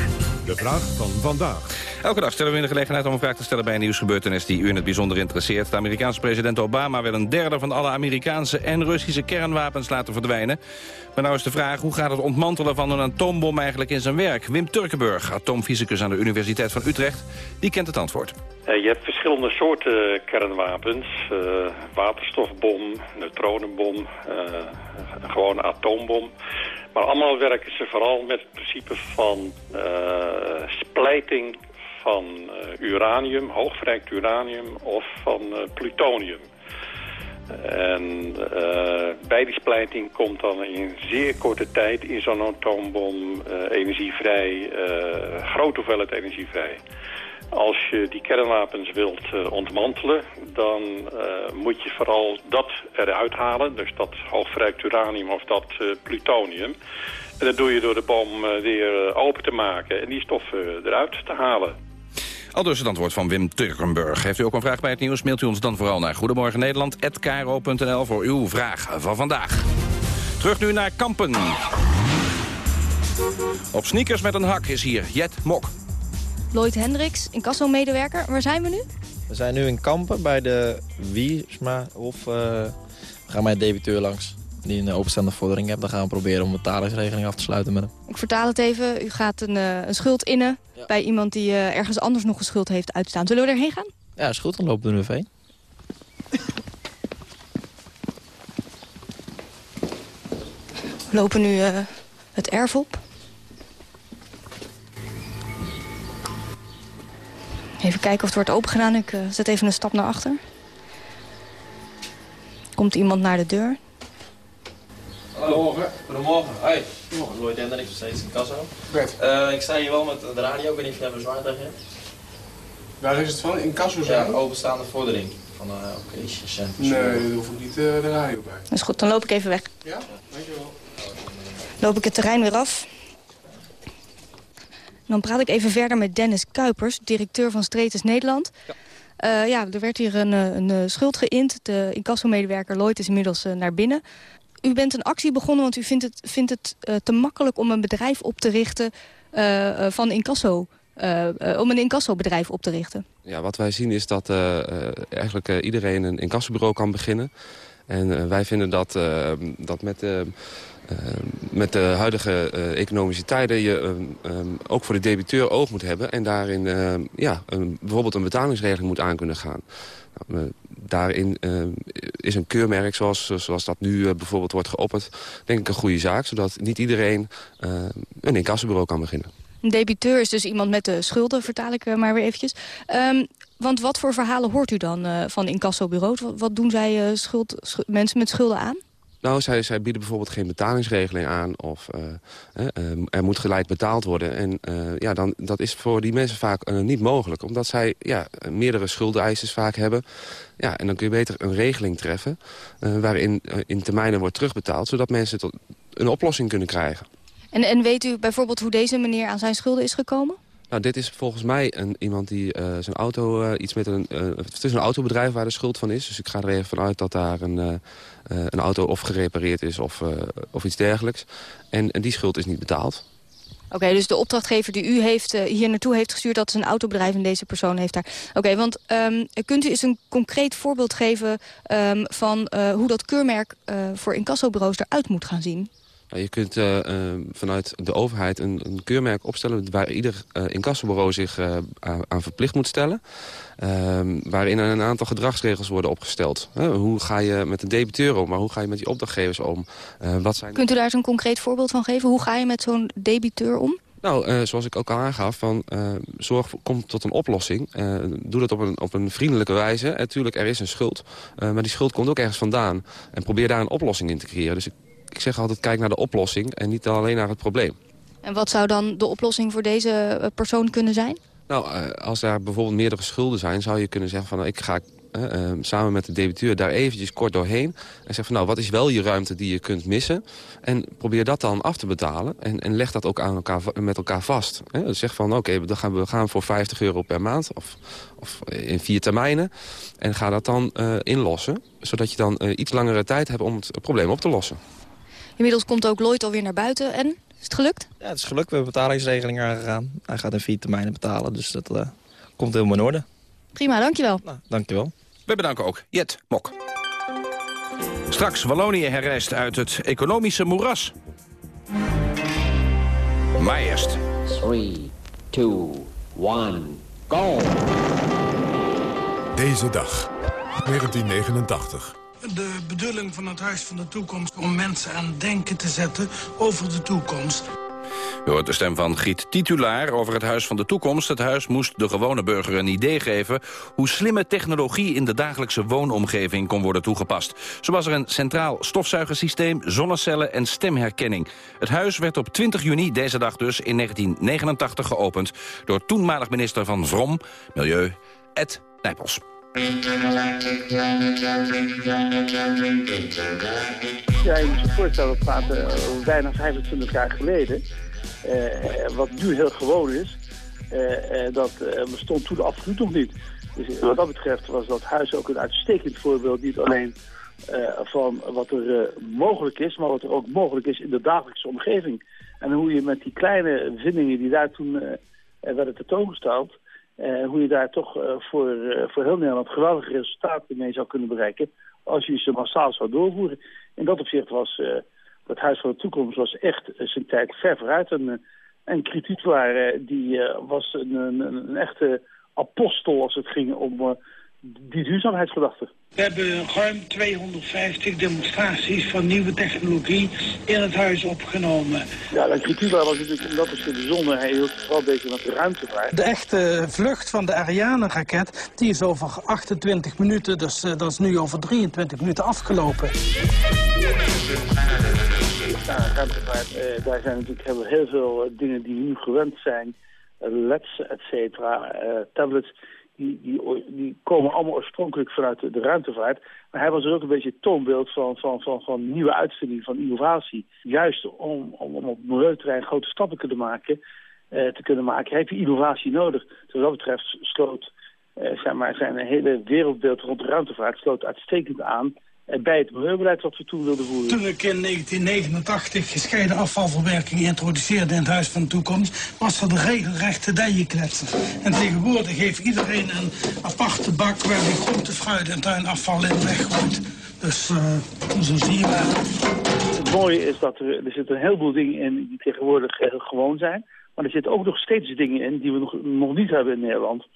De vraag van vandaag. Elke dag stellen we in de gelegenheid om een vraag te stellen bij een nieuwsgebeurtenis die u in het bijzonder interesseert. De Amerikaanse president Obama wil een derde van alle Amerikaanse en Russische kernwapens laten verdwijnen. Maar nou is de vraag, hoe gaat het ontmantelen van een atoombom eigenlijk in zijn werk? Wim Turkenburg, atoomfysicus aan de Universiteit van Utrecht, die kent het antwoord. Uh, je hebt verschillende soorten kernwapens. Uh, waterstofbom, neutronenbom, uh, een gewone atoombom. Maar allemaal werken ze vooral met het principe van uh, splijting van uh, uranium, hoogverrijkt uranium of van uh, plutonium. En uh, bij die splijting komt dan in zeer korte tijd in zo'n atoombom energie vrij, grote hoeveelheid energie vrij. Als je die kernwapens wilt ontmantelen, dan moet je vooral dat eruit halen. Dus dat hoogverrijkt uranium of dat plutonium. En dat doe je door de bom weer open te maken en die stoffen eruit te halen. Al dus het antwoord van Wim Turkenburg. Heeft u ook een vraag bij het nieuws, mailt u ons dan vooral naar Goedemorgen Nederland@kro.nl voor uw vraag van vandaag. Terug nu naar Kampen. Op sneakers met een hak is hier Jet Mok. Lloyd Hendricks, incasso-medewerker. Waar zijn we nu? We zijn nu in Kampen bij de Wiesma of uh, we gaan bij een debiteur langs die een openstaande vordering heeft. Dan gaan we proberen om een betalingsregeling af te sluiten met hem. Ik vertaal het even. U gaat een, uh, een schuld innen ja. bij iemand die uh, ergens anders nog een schuld heeft uitstaan. Zullen we erheen gaan? Ja, is goed. Dan lopen we er nu heen. We lopen nu het erf op. Even kijken of het wordt opengedaan. Ik zet even een stap naar achter. komt iemand naar de deur. Goedemorgen. Goedemorgen. Hoi. Goedemorgen. Lloyd Hendricks, nog steeds in Casso. Bert. Uh, ik sta hier wel met de radio. Ik weet niet of jij bezwaar tegen hebt. Waar is het van? In Casso Ja, openstaande vordering van uh, Occasion Center. Nee, daar hoef ik niet uh, de radio bij. Dat is goed, dan loop ik even weg. Ja, dankjewel. Loop ik het terrein weer af. Dan praat ik even verder met Dennis Kuipers, directeur van Streetes Nederland. Ja. Uh, ja, er werd hier een, een schuld geïnd. De incassomedewerker Lloyd is inmiddels uh, naar binnen. U bent een actie begonnen, want u vindt het, vindt het uh, te makkelijk om een bedrijf op te richten van incasso. om een incassobedrijf op te richten. Ja, wat wij zien is dat eigenlijk iedereen een incassobureau kan beginnen. En wij vinden dat, dat met met de huidige uh, economische tijden je uh, um, ook voor de debiteur oog moet hebben... en daarin uh, ja, bijvoorbeeld een betalingsregeling moet aan kunnen gaan. Nou, daarin is een keurmerk zoals, zoals dat nu bijvoorbeeld wordt geopperd... denk ik een goede zaak, zodat niet iedereen een incassobureau kan beginnen. Een debiteur is dus iemand met de schulden, vertaal ik maar weer eventjes. Um, want wat voor verhalen hoort u dan van incassobureaus? Wat, doen zij schuld, sch mensen met schulden aan? Nou, zij, zij bieden bijvoorbeeld geen betalingsregeling aan... of uh, uh, er moet gelijk betaald worden. En uh, ja, dan, dat is voor die mensen vaak niet mogelijk. Omdat zij ja, meerdere schuldeisers vaak hebben. Ja, en dan kun je beter een regeling treffen... waarin in termijnen wordt terugbetaald... zodat mensen tot een oplossing kunnen krijgen. En, en weet u bijvoorbeeld hoe deze meneer aan zijn schulden is gekomen? Nou, dit is volgens mij een, iemand die uh, zijn auto uh, iets met een... Uh, het is een autobedrijf waar de schuld van is. Dus ik ga er even vanuit dat daar een, een auto of gerepareerd is of, of iets dergelijks. En, en, die schuld is niet betaald. Oké, dus de opdrachtgever die u heeft, hier naartoe heeft gestuurd... dat is een autobedrijf en deze persoon heeft daar... Oké, want um, kunt u eens een concreet voorbeeld geven... Um, van hoe dat keurmerk voor incassobureaus eruit moet gaan zien? Je kunt uh, uh, vanuit de overheid een, een, keurmerk opstellen... waar ieder uh, incassobureau zich aan verplicht moet stellen. Ehm, waarin een aantal gedragsregels worden opgesteld. hoe ga je met de debiteur om, maar hoe ga je met die opdrachtgevers om? wat zijn... Kunt u daar eens een concreet voorbeeld van geven? Hoe ga je met zo'n debiteur om? Nou, uh, zoals ik ook al aangaf, van, uh, zorg komt tot een oplossing. Uh, doe dat op een, op een vriendelijke wijze. Natuurlijk, er is een schuld, maar die schuld komt ook ergens vandaan. En probeer daar een oplossing in te creëren. Dus ik ik zeg altijd, kijk naar de oplossing en niet alleen naar het probleem. En wat zou dan de oplossing voor deze persoon kunnen zijn? Nou, als er bijvoorbeeld meerdere schulden zijn... zou je kunnen zeggen van, nou, ik ga uh, samen met de debiteur daar eventjes kort doorheen... en zeg van, nou, wat is wel je ruimte die je kunt missen? En probeer dat dan af te betalen. En, en leg dat ook aan elkaar, met elkaar vast. Hè? Dus zeg van, oké, dan gaan we gaan voor 50 euro per maand... of, of in vier termijnen. En ga dat dan uh, inlossen. Zodat je dan uh, iets langere tijd hebt om het probleem op te lossen. Inmiddels komt ook Lloyd alweer naar buiten. En, is het gelukt? Ja, het is gelukt. We hebben betalingsregeling aangegaan. Hij gaat in vier termijnen betalen, dus dat uh, komt helemaal in orde. Prima, dankjewel. Nou, dankjewel. We bedanken ook Jet Mok. Straks Wallonië herrijst uit het economische moeras. Maar eerst. 3, 2, 1, go! Deze dag, 1989 de bedoeling van het Huis van de Toekomst... om mensen aan denken te zetten over de toekomst. U hoort de stem van Giet Titulaar over het Huis van de Toekomst. Het huis moest de gewone burger een idee geven... hoe slimme technologie in de dagelijkse woonomgeving kon worden toegepast. Zo was er een centraal stofzuigersysteem, zonnecellen en stemherkenning. Het huis werd op 20 juni, deze dag dus, in 1989 geopend... door toenmalig minister van Vrom, Milieu, Ed Nijpels. Je moet je voorstellen, we praten uh, bijna 25 jaar geleden. Uh, wat nu heel gewoon is, uh, dat bestond toen absoluut nog niet. Dus wat dat betreft was dat huis ook een uitstekend voorbeeld. Niet alleen van wat er mogelijk is, maar wat er ook mogelijk is in de dagelijkse omgeving. En hoe je met die kleine vindingen die daar toen werden tentoongesteld... Uh, hoe je daar toch uh, voor, uh, voor heel Nederland geweldige resultaten mee zou kunnen bereiken als je ze massaal zou doorvoeren. In dat opzicht was het Huis van de Toekomst was echt zijn tijd ver vooruit. En kritiek waar, die was een, een, een, echte apostel als het ging om die duurzaamheidsgedachte. We hebben ruim 250 demonstraties van nieuwe technologie in het huis opgenomen. Ja, de kritiek was natuurlijk, dat is bijzonder, hij hield vooral bezig met de ruimtevaart. De echte vlucht van de Ariane-raket, die is over 28 minuten, dus uh, dat is nu over 23 minuten afgelopen. Ja, ruimtevaart, uh, daar zijn natuurlijk hebben we heel veel dingen die nu gewend zijn. LEDs, et cetera, uh, tablets die, die, komen allemaal oorspronkelijk vanuit de, ruimtevaart. Maar hij was ook een beetje het toonbeeld van, van, van, van nieuwe uitvinding, van innovatie. Juist om, om, om op milieuterrein grote stappen maken, eh, te kunnen maken, heb je innovatie nodig. Dus wat dat betreft sloot eh, zeg maar, zijn hele wereldbeeld rond de ruimtevaart sloot uitstekend aan bij het milieubeleid wat we toen wilden voeren. Toen ik in 1989 gescheiden afvalverwerking introduceerde in het Huis van de Toekomst... was er de regelrechte dijenkletser. En tegenwoordig heeft iedereen een aparte bak... waar die groente, fruit en tuinafval in weggooit. Dus uh, zo zie je wel. Het mooie is dat er, er zitten een heleboel dingen in die tegenwoordig heel gewoon zijn. Maar er zitten ook nog steeds dingen in die we nog, nog niet hebben in Nederland...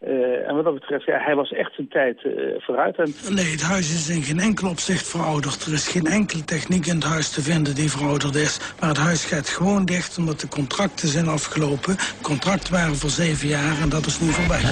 Uh, en wat dat betreft, ja, hij was echt zijn tijd uh, vooruit. En... Nee, het huis is in geen enkel opzicht verouderd. Er is geen enkele techniek in het huis te vinden die verouderd is. Maar het huis gaat gewoon dicht omdat de contracten zijn afgelopen. Contracten waren voor zeven jaar en dat is nu voorbij.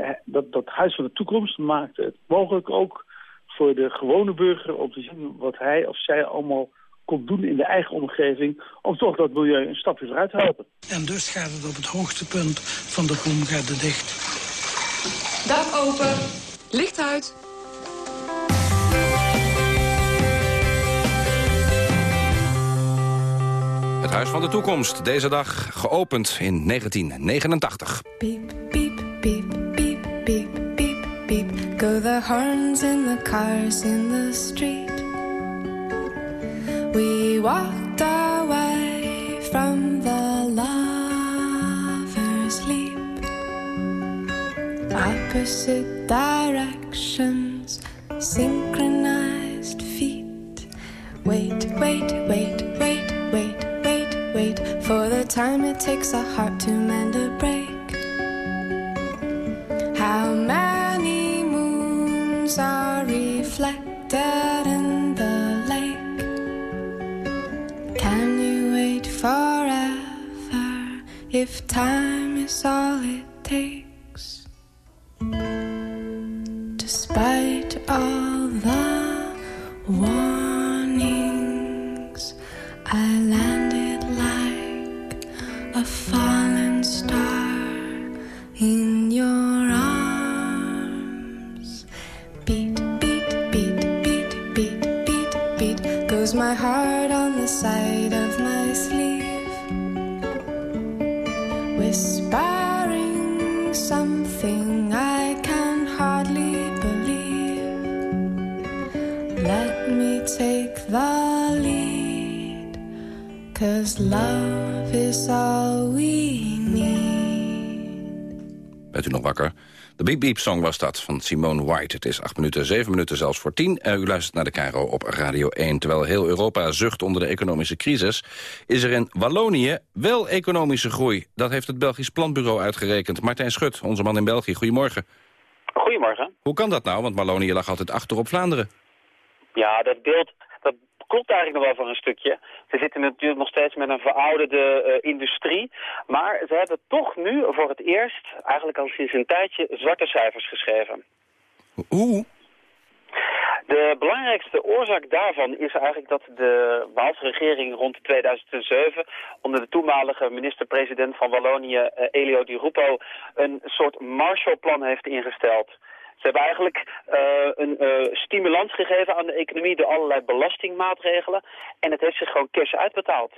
Uh, dat, dat huis van de toekomst maakt het mogelijk ook voor de gewone burger... om te zien wat hij of zij allemaal komt doen in de eigen omgeving... om toch dat milieu een stapje vooruit te helpen. En dus gaat het op het hoogtepunt van de kom gaat het dicht. Dak open. Licht uit. Het Huis van de Toekomst, deze dag geopend in 1989. Beep, beep, beep, beep, beep, beep, beep. Go the horns in the cars in the street. We walked away from the lover's leap. Opposite directions, synchronized feet. Wait, wait, wait, wait, wait, wait, wait for the time it takes a heart to mend a break. How many moons are reflected in forever if time is all it takes? Despite all the warnings, I landed like a fallen star in your arms. Beat, beat, beat, beat, beat, beat, beat, goes my heart on the side of my sleeve, whispering something I can hardly believe. Let me take the lead, cause love is all De Beep Beep Song was dat, van Simone White. Het is acht minuten, zeven minuten zelfs voor tien. Uh, u luistert naar de Caro op Radio 1. Terwijl heel Europa zucht onder de economische crisis... is er in Wallonië wel economische groei. Dat heeft het Belgisch Planbureau uitgerekend. Martijn Schut, onze man in België. Goedemorgen. Goedemorgen. Hoe kan dat nou? Want Wallonië lag altijd achter op Vlaanderen. Ja, dat beeld klopt eigenlijk nog wel voor een stukje. Ze zitten natuurlijk nog steeds met een verouderde uh, industrie. Maar ze hebben toch nu voor het eerst, eigenlijk al sinds een tijdje, zwarte cijfers geschreven. Hoe? De belangrijkste oorzaak daarvan is eigenlijk dat de Waalse regering rond 2007 onder de toenmalige minister-president van Wallonië, uh, Elio Di Rupo, een soort Marshallplan heeft ingesteld. Ze hebben eigenlijk uh, een uh, stimulans gegeven aan de economie door allerlei belastingmaatregelen. En het heeft zich gewoon cash uitbetaald.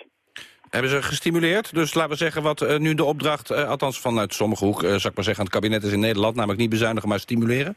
Hebben ze gestimuleerd? Dus laten we zeggen wat uh, nu de opdracht, althans vanuit sommige hoek, zal ik maar zeggen, aan het kabinet is in Nederland. Namelijk niet bezuinigen, maar stimuleren?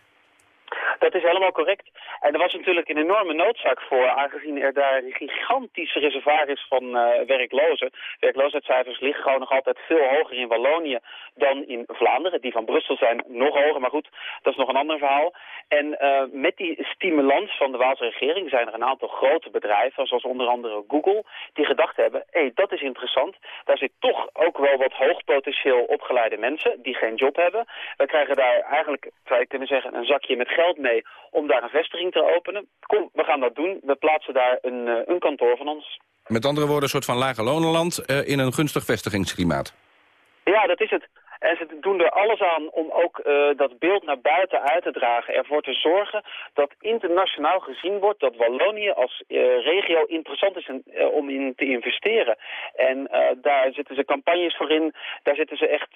Dat is helemaal correct. En er was natuurlijk een enorme noodzaak voor, aangezien er daar een gigantisch reservoir is van uh, werklozen. Werkloosheidscijfers liggen gewoon nog altijd veel hoger in Wallonië dan in Vlaanderen. Die van Brussel zijn nog hoger, maar goed, dat is nog een ander verhaal. En uh, met die stimulans van de Waalse regering zijn er een aantal grote bedrijven, zoals onder andere Google, die gedacht hebben, hé, hey, dat is interessant. Daar zit toch ook wel wat hoogpotentieel opgeleide mensen die geen job hebben. We krijgen daar eigenlijk, zou je kunnen zeggen, een zakje met geld mee om daar een vestiging te openen. Kom, we gaan dat doen. We plaatsen daar een, uh, een kantoor van ons. Met andere woorden, een soort van lage lonenland uh, in een gunstig vestigingsklimaat. Ja, dat is het. En ze doen er alles aan om ook uh, dat beeld naar buiten uit te dragen. Ervoor te zorgen dat internationaal gezien wordt dat Wallonië als uh, regio interessant is uh, om in te investeren. En daar zitten ze campagnes voor in. Daar zitten ze echt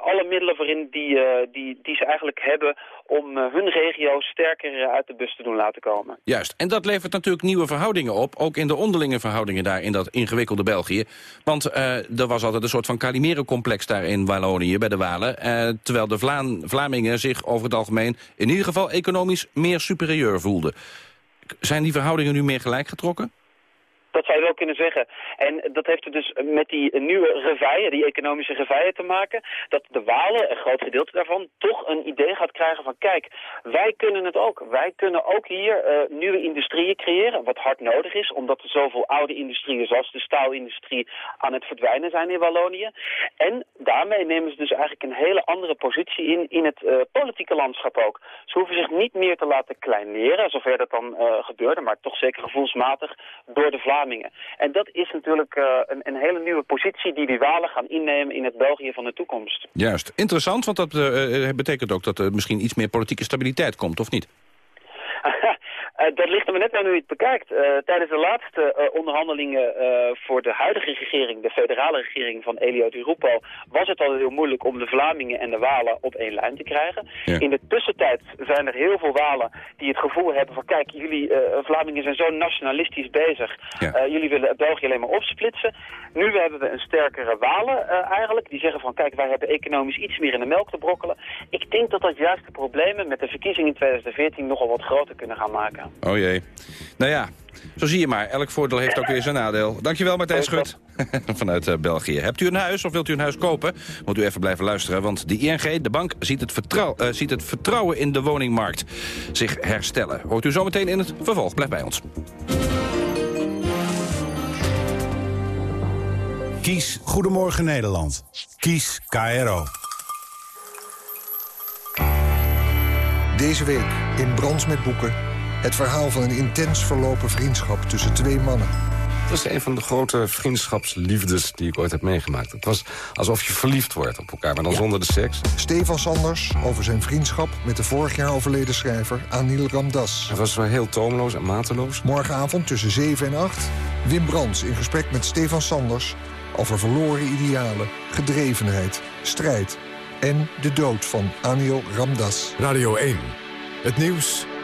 alle middelen voor in die, die, die ze eigenlijk hebben om hun regio sterker uit de bus te doen laten komen. Juist. En dat levert natuurlijk nieuwe verhoudingen op. Ook in de onderlinge verhoudingen daar in dat ingewikkelde België. Want er was altijd een soort van Calimero-complex daar in Wallonië de Walen. Uh, terwijl de Vlaan, Vlamingen zich over het algemeen in ieder geval economisch meer superieur voelden. Zijn die verhoudingen nu meer gelijk getrokken? Dat zou je wel kunnen zeggen. En dat heeft er dus met die nieuwe reveille, die economische reveille te maken, dat de Walen, een groot gedeelte daarvan, toch een idee gaat krijgen van kijk, wij kunnen het ook. Wij kunnen ook hier uh, nieuwe industrieën creëren, wat hard nodig is, omdat er zoveel oude industrieën zoals de staalindustrie aan het verdwijnen zijn in Wallonië. En daarmee nemen ze dus eigenlijk een hele andere positie in, in het uh, politieke landschap ook. Ze hoeven zich niet meer te laten kleineren, zover dat dan uh, gebeurde, maar toch zeker gevoelsmatig door de En dat is natuurlijk uh, een, een, hele nieuwe positie die die Walen gaan innemen in het België van de toekomst. Juist. Interessant, want dat uh, betekent ook dat er misschien iets meer politieke stabiliteit komt, of niet? Uh, dat ligt er maar net aan hoe je het bekijkt. Uh, tijdens de laatste uh, onderhandelingen voor de huidige regering, de federale regering van Elio Di Rupo, was het al heel moeilijk om de Vlamingen en de Walen op één lijn te krijgen. Ja. In de tussentijd zijn er heel veel Walen die het gevoel hebben van kijk, jullie Vlamingen zijn zo nationalistisch bezig. Ja. jullie willen België alleen maar opsplitsen. Nu hebben we een sterkere Walen eigenlijk, die zeggen van kijk, wij hebben economisch iets meer in de melk te brokkelen. Ik denk dat dat juist de problemen met de verkiezingen in 2014 nogal wat groter kunnen gaan maken. Oh jee. Nou ja, zo zie je maar. Elk voordeel heeft ook weer zijn nadeel. Dankjewel Martijn Schut vanuit uh, België. Hebt u een huis of wilt u een huis kopen? Moet u even blijven luisteren, want de ING, de bank, ziet het, vertrouw, uh, ziet het vertrouwen in de woningmarkt zich herstellen. Hoort u zometeen in het vervolg. Blijf bij ons. Kies Goedemorgen Nederland. Kies KRO. Deze week in Brons met Boeken... het verhaal van een intens verlopen vriendschap tussen twee mannen. Dat is een van de grote vriendschapsliefdes die ik ooit heb meegemaakt. Het was alsof je verliefd wordt op elkaar, maar dan ja. zonder de seks. Stefan Sanders over zijn vriendschap met de vorig jaar overleden schrijver Anil Ramdas. Hij was wel heel toomloos en mateloos. Morgenavond tussen 7 en 8. Wim Brands in gesprek met Stefan Sanders... over verloren idealen, gedrevenheid, strijd en de dood van Anil Ramdas. Radio 1. Het nieuws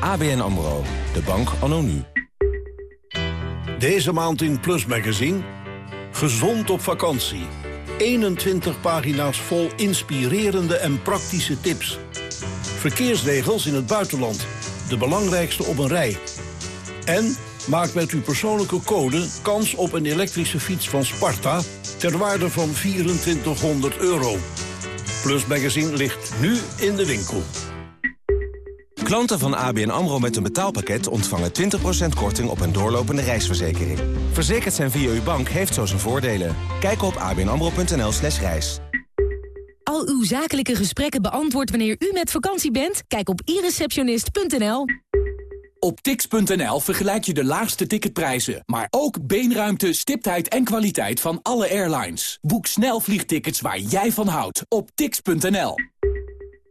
ABN AMRO. De bank anno nu. Deze maand in Plus Magazine. Gezond op vakantie. 21 pagina's vol inspirerende en praktische tips. Verkeersregels in het buitenland. De belangrijkste op een rij. En maak met uw persoonlijke code kans op een elektrische fiets van Sparta... ter waarde van 2400 euro. Plus Magazine ligt nu in de winkel. Klanten van ABN AMRO met een betaalpakket ontvangen 20% korting op een doorlopende reisverzekering. Verzekerd zijn via uw bank heeft zo zijn voordelen. Kijk op abnamro.nl slash reis. Al uw zakelijke gesprekken beantwoord wanneer u met vakantie bent? Kijk op ireceptionist.nl. Op tix.nl vergelijk je de laagste ticketprijzen, maar ook beenruimte, stiptheid en kwaliteit van alle airlines. Boek snel vliegtickets waar jij van houdt op tix.nl.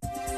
Thank you.